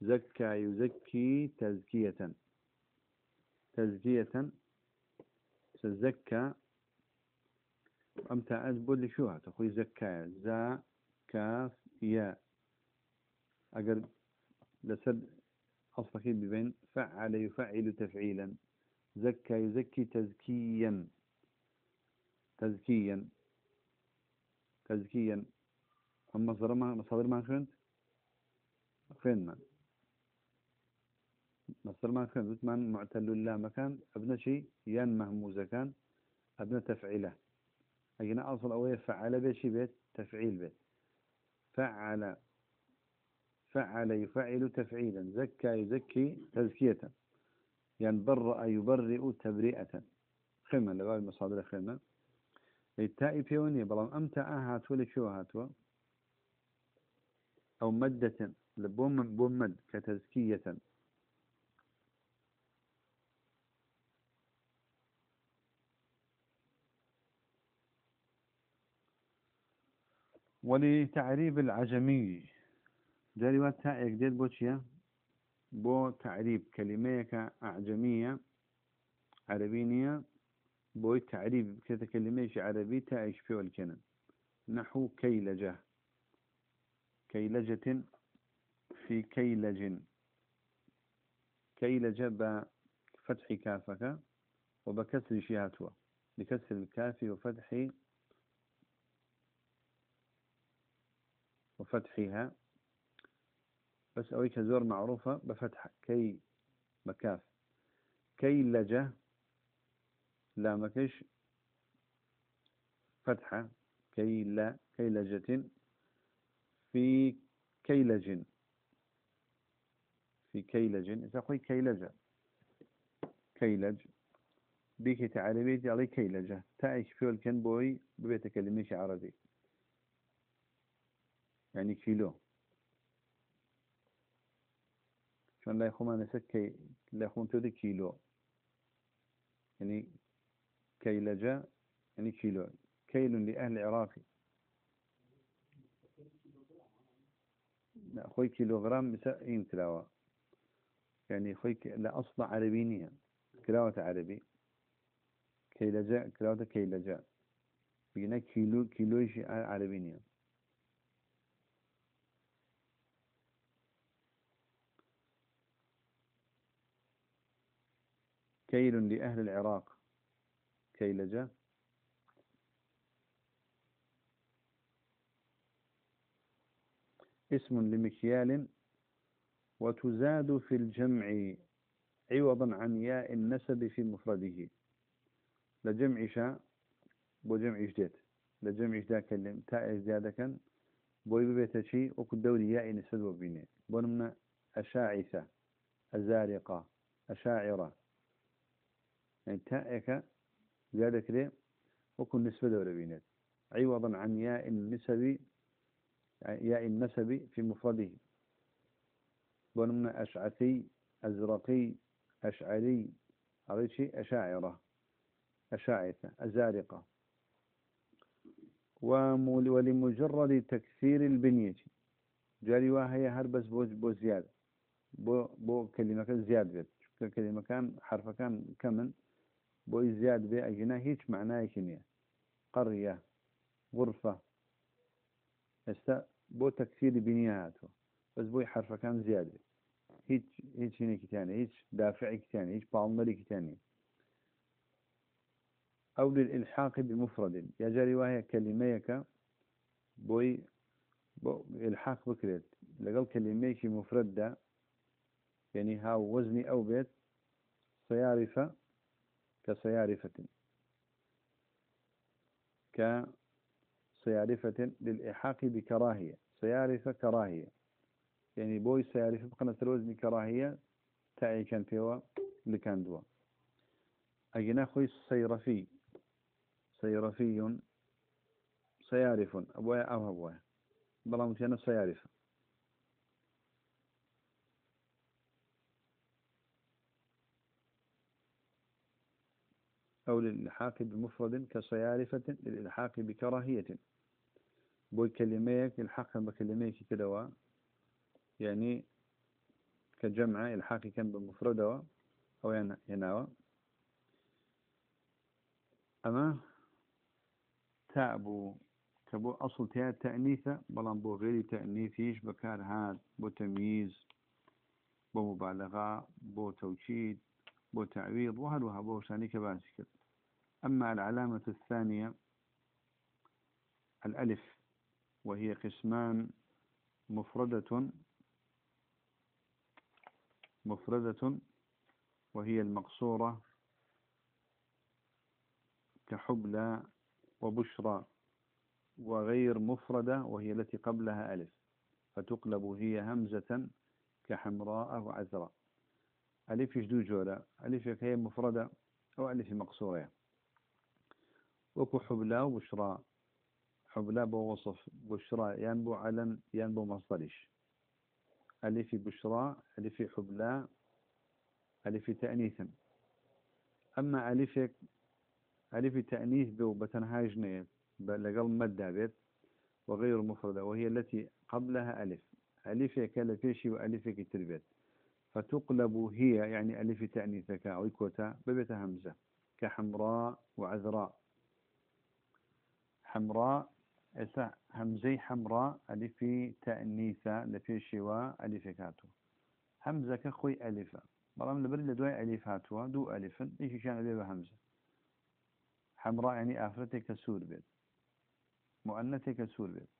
S1: زكى يزكي تزكية. تزكية تزكى أمتى؟ أزبود لشوها تخوي زكاة زا كاف يا. أقل لسد أصلك ببين فعل يفعل تفعيلا. زكى يزكي تزكيا. تزكيا. تزكيا. أما مصدر ما مصدر ما خنت؟ خين ما. مصدر ما خنت. من معتل لا مكان ابن شيء ين مهموزة كان ابن تفعيله. أجينا أصل أوي فعل بشي بيت تفعيل بيت. فعل فعل يفعل تفعيلا زكى يزكي تزكية. يعني برأ يبرئ تبرئة. خمة لباب المصادر خمة التاء بيوني بلام أمتى أهات ولا شو هاتوا أو مدة لبوم بوم مد كتزكية. ولتعريب العجمي. جاري وات تائك. ديت بوشيا بو تعريب. كلميك أعجمية. عربينية. بو تعريب. كذا عربي. تائش في الكنن نحو كيلجة. كيلجة في كيلج. كيلجة بفتح كافك وبكسر شياتها بكسر الكاف وفتح وفتحها. بس أويك زور معروفة بفتح كي مكاف. كي لجة. لا مكش فتحة. كي لا كي لجة. في كيلج في كيلج إذا أخوي كيلجة كيلج بيك تعالي بيتي علي كيلجة تعيش في الكن بوي ببيت كلميش عربي. يعني كيلو. شون لا يخوما نسك لا يخوم تودي كيلو. يعني كيلجة يعني كيلو. كيل لأهل العراق. لا خوي كيلوغرام بسا إن كلاوة. يعني خوي لا أصل عربينية كلاوة عربي. كيلجاء كلاوة كيلجاء بينا كيلو كيلوش عربينية كيل لأهل العراق. كيلجة اسم لمكيال وتزاد في الجمع عوضا عن ياء النسب في مفرده. لجمع شاء بجمع جديد. لجمع جديد كلم تاء زيادة كان بوي ببيت شيء وكل ياء نسب وبينه بنمنا أشاعثة أزارقة أشاعرة. يعني تاءك زيادة كده وكل نسبة دورة بينه عوضا عن ياء النسب ياء النسب في مفرده. بنمنا أشعثي أزرقي أشعري. عريشي أشاعرة أشاعثة أزارقة. ولمجرد تكثير البنية. جاري وهي هربس بوز بو زيادة. بو, بو كلمة كان زيادة بيت. كلمة كان حرف كان كمن. بو زيادة بي أجنا هيك معناه كنية قرية غرفة. استا بو تكثير بنياته بس بو حرف كان زيادة. هيك هيك هنا كتاني؟ هيك دافعي كتاني هيك بالمري كتاني. أو للإلحاق بمفرد. يجري وهي كلميك بوي بو إلحاق بكرت لقل كلميك مفردة يعني هاو وزني أو بيت سيارفة كسيارفة كسيارفة للإلحاق بكراهية. سيارفة كراهية. يعني بوي سيارفة بقنا الوزن كراهية تاعي كان فيها اللي كان دوا. أجنا خوي سيرفي سيرفي سيارف أبويا أو أبويا. بلا متينا سيارف أو للإلحاق بمفرد كسيارفة للإلحاق بكراهية. بوي كلميك الحق بكلميك كدوا يعني كجمع إلحاق كان بمفردة أو يناوى أما تأبو كبو أصل تاء تأنيثة بلان بو غير تأنيثيش بكار هاد بو تمييز بو مبالغة بو توكيد بو تعويض وهلوها بو شاني كباسكت أما العلامة الثانية الألف وهي قسمان مفردة مفردة وهي المقصورة كحبلى وبشرى وغير مفردة وهي التي قبلها ألف فتقلب هي همزة كحمراء وعذراء ألف يجدو جولا ألف هي مفردة أو ألف مقصورة. وكو حبلى وبشرى. حبلى بوصف بشرى ينبو علم ينبو مصدرش. ألف بشرى ألف حبلى ألف تأنيثا أما ألف ألف تأنيث بو بتنهاج نيت لقل مدى بيت وغير مفردة وهي التي قبلها ألف. ألف كالفيشي وألف كتربيت فتقلب هي يعني ألف تأنيثك عيكوتا ببت همزة كحمراء وعذراء. حمراء إسا همزي حمراء ألف تأنيثة لفيشي وألف كاتو. همزة كخوي ألفة برام لبرد لدواء ألف هاتوا دو ألف. إيش كان ألف همزة؟ حمراء يعني آفرتك سور بيت. مؤنثك سور بيت.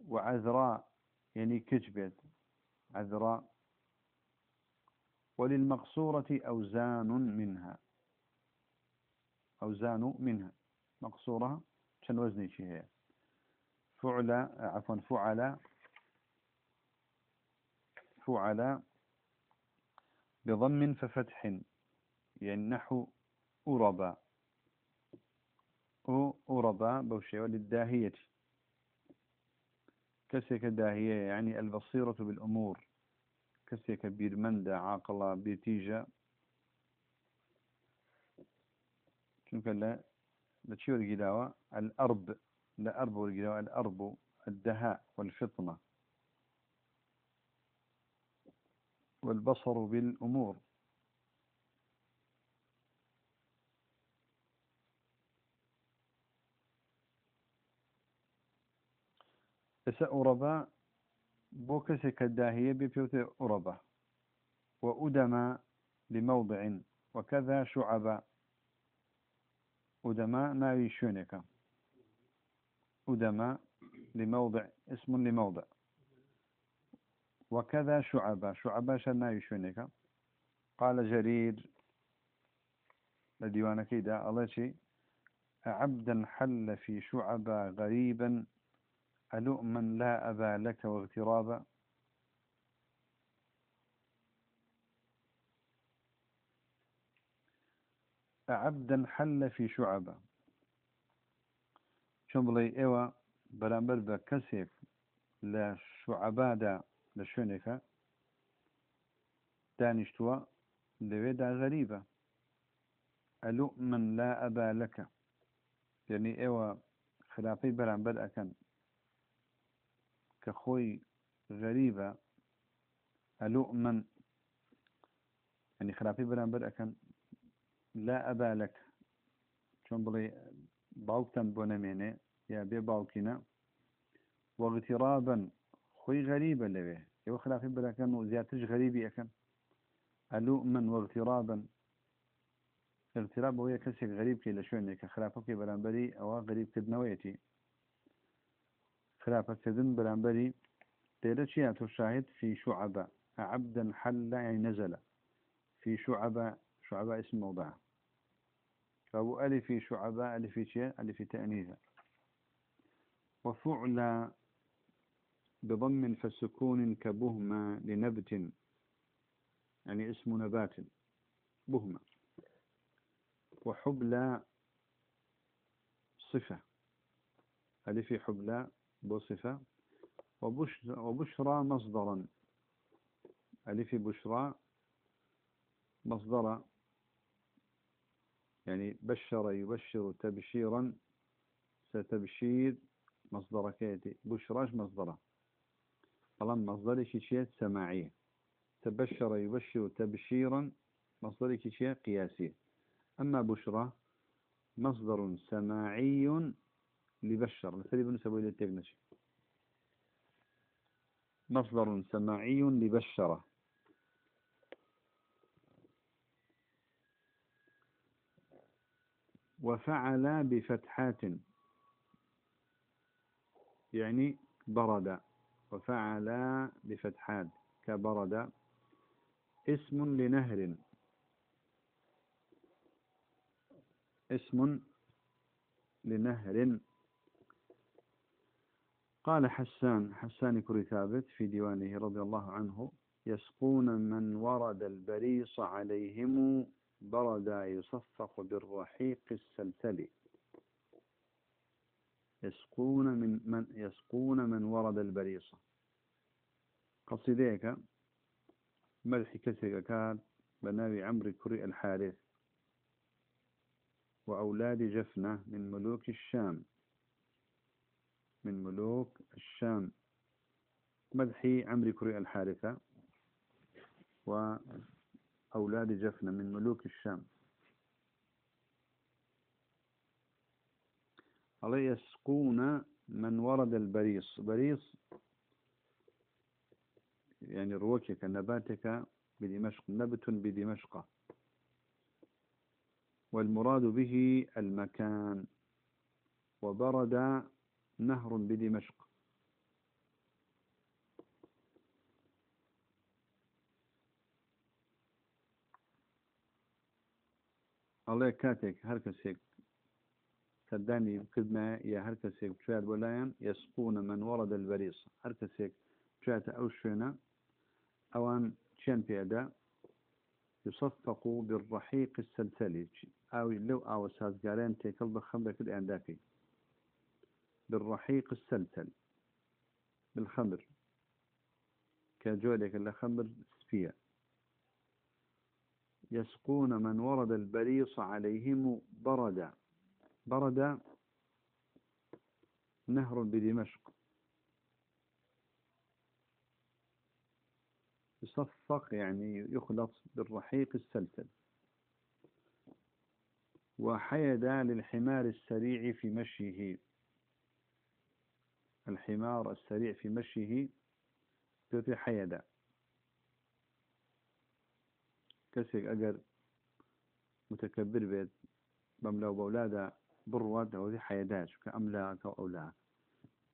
S1: وعذراء يعني كجبت عذراء. وللمقصورة أوزان منها. أوزان منها. مقصورة شن وزني شي هي. فعل عفوا فعل فعل بضم ففتح يعني نحو أربا أو أربا بوشي وللداهية. كسيك داهية يعني البصيرة بالأمور. كسيك بيرمندة عاقلة بيتيجة شنك لا لشي ورقلاوة الأرب لأرب ورقلاوة الأرب الدهاء والفطنة. والبصر بالأمور. أربا بوكسك الداهية بفيوت أربا وأدم لموضع وكذا شعبا. أدماء ناوي شونك أدماء لموضع اسم لموضع. وكذا شعبا شعبا شناوي شونك قال جرير لديوانك إذا الله شيء عبدا حل في شعبا غريبا ألؤما لا أبا لك واغترابا؟ عبدا حل في شعبة. شون بە کەسێک لە شعبادا لە شوێنێکە دانیشتووە لەوێدا غەریبە ئەلو من لا ئەبا لەکە یعنی ئێوە خراپەی بەرامبەر ئەەکەن کە خۆی غەریبە ئەلو من ینی خراپەی بەرامبەر ئەەکەن لا ئەبا لەک چۆن بڵێ باوکتم بۆ نەمێنێ یا بێ باوکینە وەغتیڕابن خۆی غەریبە لەوێ. ئێوە خلافی بەەکەن و زیاترش غەریبی ئەەکەن. ئەلو من وەغتیڕابن ارتراب بۆ یە کەسێک غەریبکە لە شوێنێک کە خراپەکەی بەرامبەری ئەوە غەریبکردنەوەیەتی. خراپەکردن بەرامبەری لێرە چیە تۆ شاهد في شعبة عبدا حل يعني نزل في شعبة شعبة اسم موضع فأبو ألف شعباء ألف شيء ألف تأنيث. وفعل بضم فسكون كبهمة لنبت يعني اسم نبات بهمة وحبلى صفة. ألف حبلى بصفة. وبشرى مصدرا. ألف بشرى مصدر يعني بشر يبشر تبشيرا ستبشير مصدر كيتي بشراش مصدره طالما مصدر شيء سماعية. تبشر يبشر تبشيرا مصدر شيء قياسي أما بشرى مصدر سماعي لبشر. مثل ابن التقنش مصدر سماعي لبشرة. وفعل بفتحات. يعني برد. وفعل بفتحات. كبرد. اسم لنهر. اسم لنهر. قال حسان حسان كري ثابت في ديوانه رضي الله عنه يسقون من ورد البريص عليهم برد يصفق بالرحيق السلسل يسقون من, من يسقون من ورد البريصة. قصيديك ملح كسر كان بناوي عمرو كري الحارث وأولاد جفنة من ملوك الشام. من ملوك الشام. مدحي عمرو كري الحارثة و أولاد جفنة من ملوك الشام. الله يسقون من ورد البريص؟ بريص يعني روكك نباتك بدمشق نبت بدمشق. والمراد به المكان. وبرد نهر بدمشق. الله كاتك هركسك سداني خدمة يا هركسك بشوية بولايان يسقون من ورد البريص هركسك بشوية أوشنا أوان شان بيدا يصفق بالرحيق السلسلي أو لو أو سازقارين تيكل بخمرة كل أنداكي بالرحيق السلسل بالخمر كجولك الخمر سفيه يسقون من ورد البريص عليهم بردا. برد نهر بدمشق. يصفق يعني يخلط بالرحيق السلسل. وحيد للحمار السريع في مشيه. الحمار السريع في مشيه تتي حيدا كسيك أجر متكبر بيت بملو بولادا برواد أو ذي حيداش كأملاك أو أولاك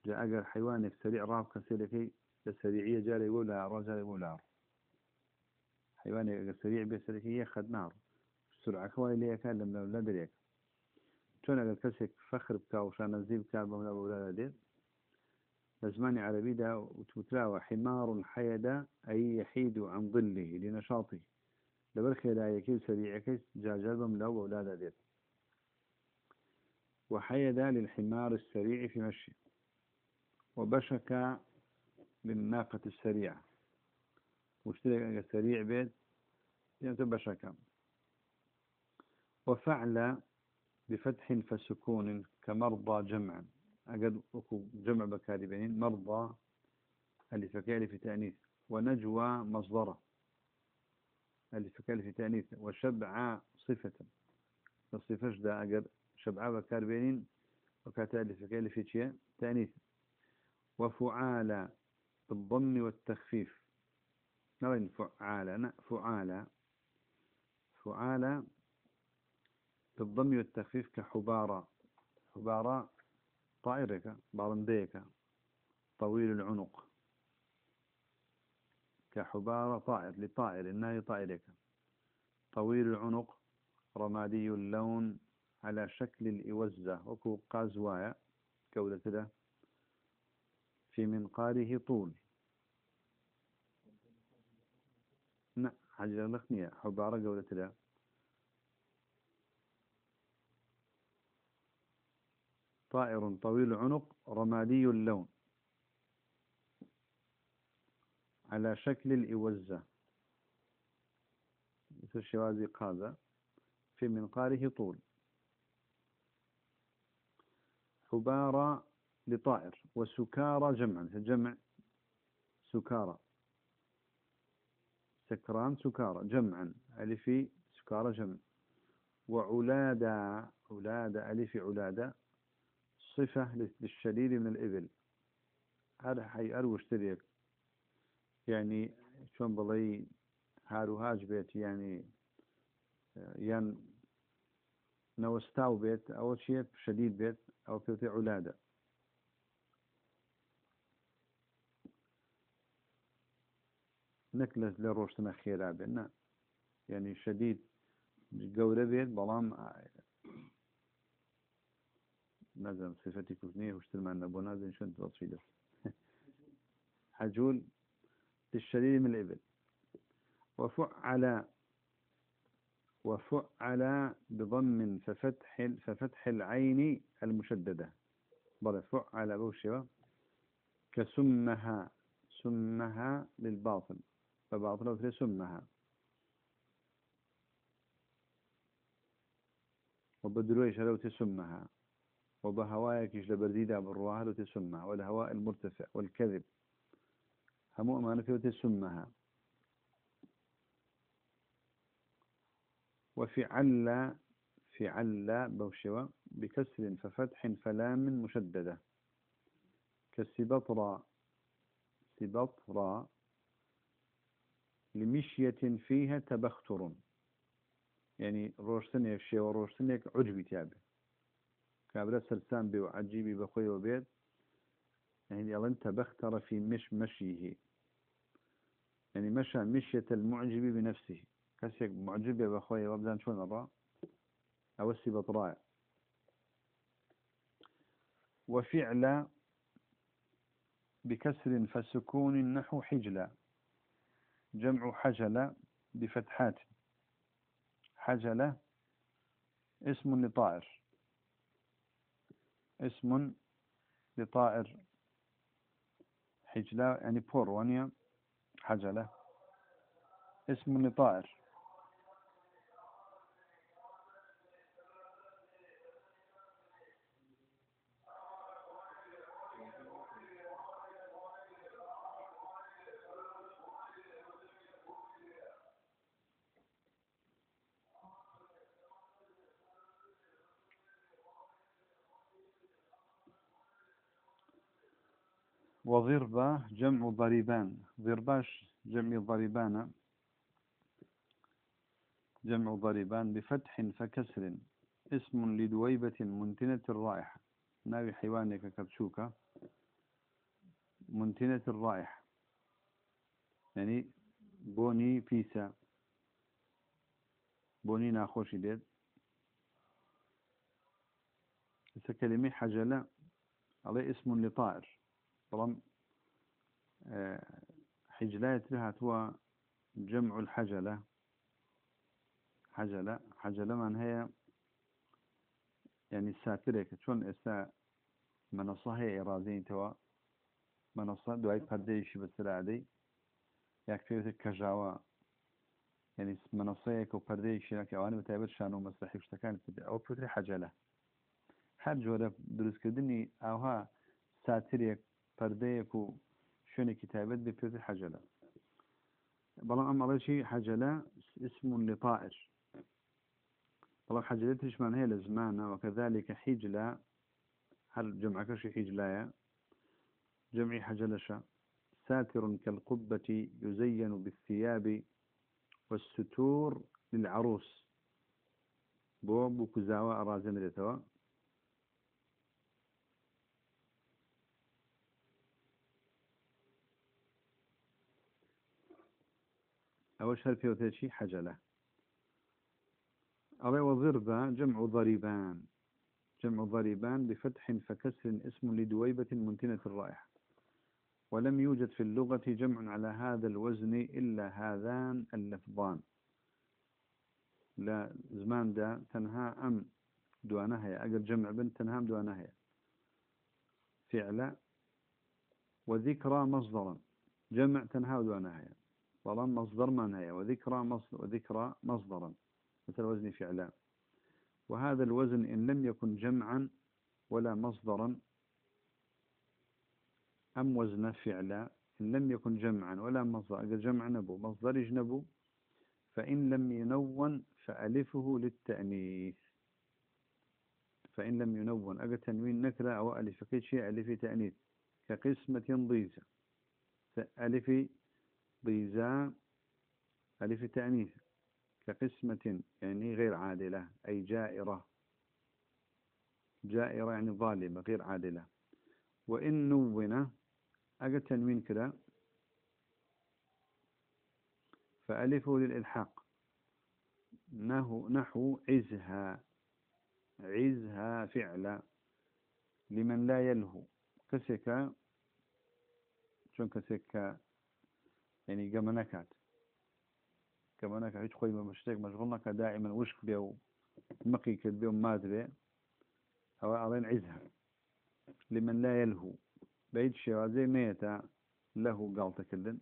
S1: جاء أجر حيوانك سريع راب كسيلكي السريعية جاري يقولها رجال يقولها حيوانك أجر سريع بسريعية خد نار. سرعة كواي ليه كان لم لا دريك. شون أجر كسيك فخر بكا وشان نزيب كا بملو بولادا ديت. لزمان عربي دا وتتلاوى حمار حيدا أي يحيد عن ظله لنشاطه. يكيل سريع كيس جاجل بملو بولادا ديت. وحيد للحمار السريع في مشي. وبشك للناقة السريعة. مشترك سريع بيت يعني بشك. وفعل بفتح فسكون كمرضى جمعا. أقد جمع بكاري بينين مرضى ألف كالف تأنيث. ونجوى مصدره. ألف كالف تأنيث وشبع صفة. الصفة دا أقد شبعة بكار بينين وكاتا ألف كالف تأنيث. وفعال بالضم والتخفيف. نرين فعال فعال فعال بالضم والتخفيف كحبارة. حبارة طائرك بارنديك طويل العنق. كحبارة طائر لطائر الناي طائرك. طويل العنق رمادي اللون على شكل الإوزة. وكو قازوايا كولة له في منقاره طول. نعم حاجة لخنية حبارة قولة له طائر طويل عنق رمادي اللون. على شكل الإوزة. مثل شوازي قازة في منقاره طول. حبارة لطائر وسكارى جمعا. جمع سكارى. سكران سكارى جمعا. ألفي سكارى جمع. وعلادة علادة ألف علادة. صفة للشديد من الإبل. هذا حي أروش تريك ینی چۆن بڵێ هاروهاج بێت ینی یان نەوەستا و بێت ئەوە چیە شەدید بێت ئەو پێوتێ عولادە نەک لە لە ڕۆشتنە خێرا بێت نە یعنی شەدید گەورە بێت بەڵام نەزم سفەتی کوتنی هشتمان نەبوو نازن شوێن دڵچی دەست. حەجول للشديد من الإبل. وفعل وفعل بضم ففتح ففتح العين المشددة. بل فعل بوشوا كسمها سمها للباطل فباطل في سمها. وبدرويش لو تسمها وبهوايك لبرديدة بالرواه لو تسمها والهواء المرتفع والكذب. همو أمانة لو تسمها وفعل فعل بوشوة بكسر ففتح فلام مشددة. كالسبطرة سبطرة لمشية فيها تبختر. يعني روشتنك شيء وروشتنك عجبي تابع كابرا سلسان بي وعجيبي بخوي وبيت. يعني يلن تبختر في مش مشيه. يعني مشى مشية المعجب بنفسه. كسيك معجب بخوي وابدان شون الراء أو السبط وفعل بكسر فسكون نحو حجلة جمع حجلة بفتحات. حجلة اسم لطائر. اسم لطائر. حجلة يعني بور وانيا حجلة. اسم لطائر وضربة جمع ضريبان ضرباش جمع ضريبان جمع ضريبان بفتح فكسر. اسم لدويبة منتنة الرائحة. ناوي حيوانك كبشوكة. منتنة الرائحة. يعني بوني فيسا. بوني ناخوشي إذا كلمة حجلة عليه اسم لطائر. آه، حجلات لها هو جمع الحجلة. حجلة حجلة من هي يعني ساترك شون إسا منصة هي إرازين توا منصة دعاية قرديش بسرعدي يكفي كجاوا يعني منصيك وقرديش لك أواني بتعبر شانو مسرحي وشتكان أو بتري حجلة. هر جۆرە دروستکردنی ئاها ساترێک پەردەیەک و تایبەت بێ پێ حەجەلە بەڵام ئەم ئەڵەشی حەجەلە اسم لطائر بەڵام حەجەلە تشمان هەیە لە زمانە وكذلك حجلة هل جمعكش حجلايا جمع حجلشة ساتر كالقبة يزين بالثياب والستور للعروس. بو بو كزاوة أرازن ريتوا أول هل في شيء حجلة أو وضربة جمع ضريبان. جمع ضريبان بفتح فكسر اسم لدويبة منتنة الرائحة. ولم يوجد في اللغة جمع على هذا الوزن إلا هذان اللفظان. لا زمان دا تنهى أم دوانها هي أقل جمع بنت تنهى أم دوانها هي فعل. وذكرى مصدرا. جمع تنهى دوانها هي ظلام مصدر نهاية وذكرى مصدر وذكرى مصدرا مثل وزن فعلا. وهذا الوزن إن لم يكن جمعا ولا مصدرا أم وزن فعلا إن لم يكن جمعا ولا مصدر أجل جمع نبو مصدر جنبو فإن لم ينون فألفه للتأنيث. فإن لم ينون أجل تنوين نكرة أو ألف كي شيء ألف تأنيث كقسمة ضيزة ألف ضيزاء ألف تأنيث كقسمة يعني غير عادلة أي جائرة. جائرة يعني ظالمة غير عادلة. وإن نون أجل تنوين كذا. فألفه للإلحاق. نحو, نحو عزها عزها فعلا لمن لا يلهو. كسك شون كسك؟ يعني كما نكات كما نكات هيك خوي مشتاق مشغول نكات دائما. وشك بيو؟ مقي كد ماد بي أو أعطين عزها لمن لا يلهو. بعيد شيء زي ميتا. له قالت كلن.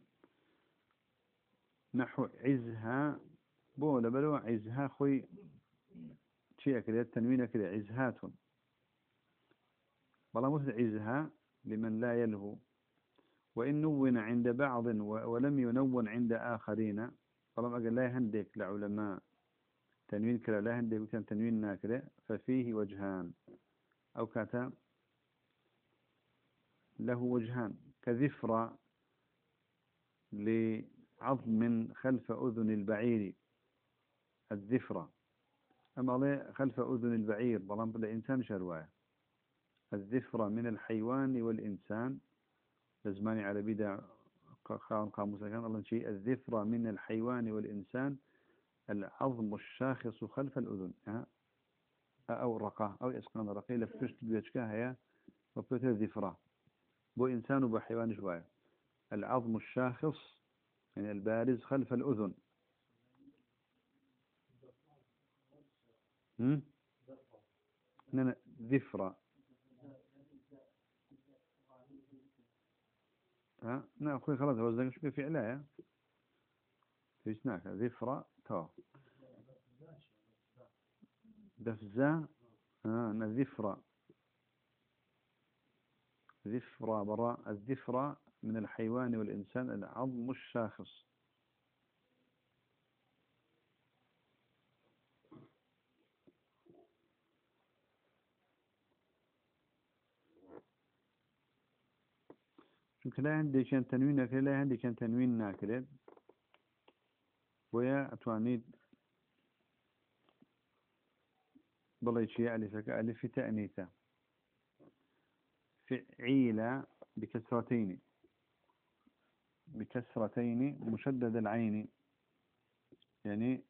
S1: نحو عزها. بو لبلو عزها خوي. شيء كده التنوين كده عزهات بلا مثل عزها لمن لا يلهو. وإن نون عند بعض ولم ينون عند آخرين. طالما قال لا يهندك لعلماء تنوين كلا لا يهندك وكان تنوين ناكرة. ففيه وجهان. أو كاتا له وجهان. كذفرة لعظم خلف أذن البعير. الذفرة. أما خلف أذن البعير بلان بلا إنسان شرواية. الذفرة من الحيوان والإنسان. لزماني عربي دا خان قاموس كان الله شيء الذفرة من الحيوان والإنسان العظم الشاخص خلف الأذن. ها؟ أو رقة أو إسقان رقي لفتشت بيشكا هي وبتوتر ذفرة بو إنسان وبحيوان شوية. العظم الشاخص يعني البارز خلف الأذن. هم؟ ذفرة. ها؟ نعم أخوي خلاص وزنك شو في علاية في سناك ذفرة تو دفزة ها؟ الذفرة ذفرة براء. الذفرة من الحيوان والإنسان العظم الشاخص. چونکە لای هەندێکیان تەنوین نەکرێت لای هەندێکیان تەنوین ناکرێت بۆیە ئەتوانیت بڵێ چیە ئەلیفەکە ئەلیفی تەنیتە فعيل بكسرتين بكسرتين مشدد العين يعني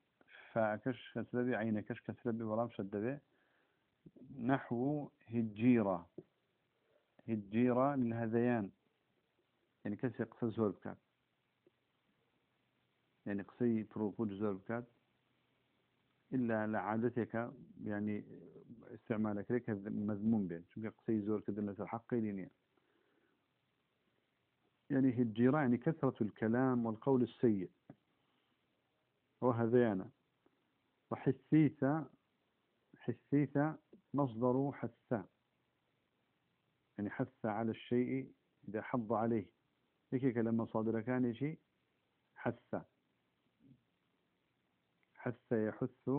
S1: فاكش كسربي عينكش كسربي ولا مشدده نحو هجيرة هجيرة للهذيان يعني كسي قصة زور بكات يعني قصي بروفوج زور بكات إلا لعادتك يعني استعمالك لك مذموم بين. شو قصي زور كدنة الحق لينيا يعني هجيرة يعني كثرة الكلام والقول السيء. وهذيانا وحسيثة حسيثة مصدر حثاء. يعني حث على الشيء إذا حض عليه. هيك لما صادر كان شيء حث حث يحث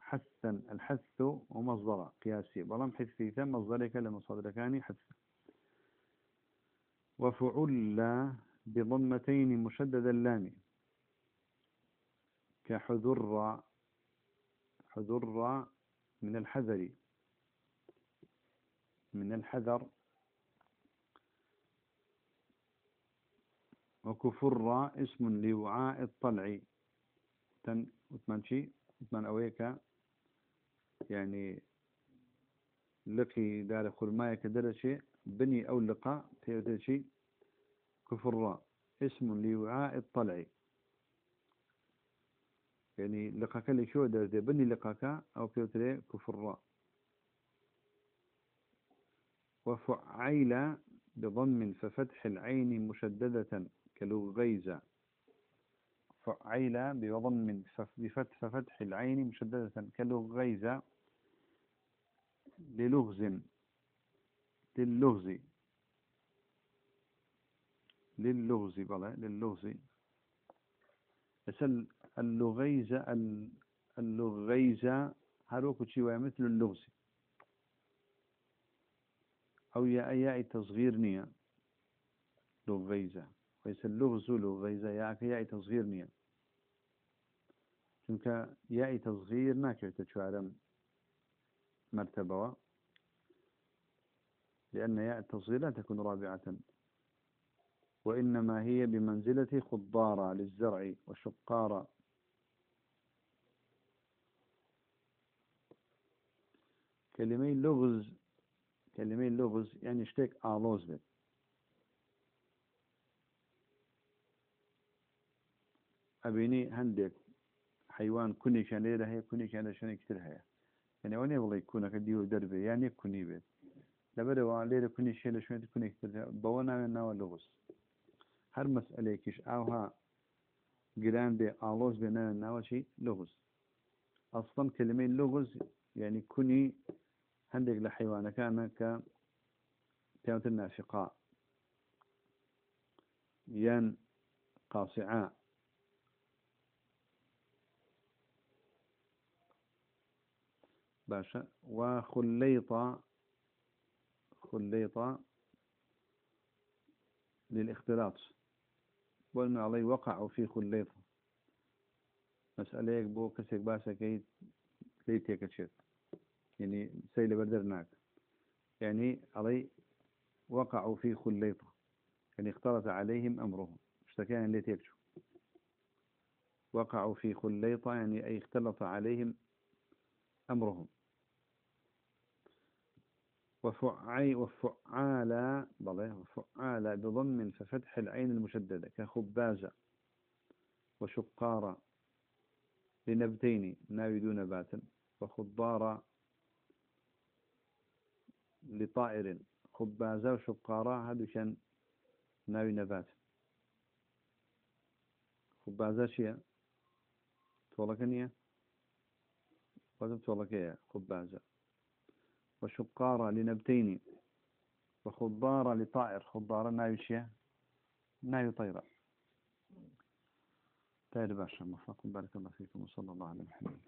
S1: حثا. الحث ومصدر قياسي. بلام حثي ثم مصدرك لما صادر كان حث وفعل بضمتين مشدد اللام. كحذر حذر من الحذر. من الحذر وكفر اسم لوعاء الطلع. تن وثمان شيء وثمان أويك يعني لقي دار خرماية كدرشي بني أو لقاء شيء كفر اسم لوعاء الطلع. يعني لقاك اللي شو درجة؟ بني لقاك أو بيوتري كفر. وفعيل بضم ففتح العين مشددة. كلغيزة فعيل بضم بفتح ففتح العين مشددة كلغيزة للغز للغز. للغز بلا للغز. أسأل اللغيزة اللغيزة هروكو شيء مثل اللغز. أو يا ياء تصغير نية. لغيزة. ويس اللغز لغيزة يا ياء تصغير نية. چونك ياء تصغير ناكرت شعرا مرتبة؟ لأن ياء التصغير لا تكون رابعة. وإنما هي بمنزلة خضارة للزرع وشقارة. كلمة لغز كلمة لغز يعني اشتك آلوز بيت. ئەبینی هەندێک حیوان کونیشان لێرە هەیە کونیشان لە شوێنێک تر هەیە. یعنیەوە نێ بڵی کوونەکە دیوە دەربێ یان یەک کونی بێت. لەبەرەوە لێرە کونی شێ لە شوێنێت کونێک تر بەوە ناوێن ناوە لەغوس هەر مەسئلێکیش ئاها گران بێ ئالۆز بێ ناوێن ناوەچی لەغوس ئەسڵەن کلمەی لەغوز یعنی کونی هەندێک لە حیوانەکانە کە پێوتر نافقا یان قاسعە باشا وخليطة خليطة للاختلاط. قلنا علي وقعوا في خليطة مسألة يكبو كسيك باشا كي كي تيكتشيت يعني سيل بردرناك. يعني علي وقعوا في خليطة يعني اختلط عليهم أمرهم. اشتكى اللي تيكشو وقعوا في خليطة يعني أي اختلط عليهم أمرهم. وفعي وفعالة وفعالة بضم ففتح العين المشددة كخبازة وشقارة لنبتين ناوي نباتا وخضارة لطائر خبازة وشقارة هذا ناوي نبات. خبازة شيء تولكنية وزم تولكية خبازة وشقارة لنبتين وخضارة لطائر. خضارة ناوي شيء ناوي طيرة. طير باشا مفاق بارك الله فيكم وصلى الله على محمد.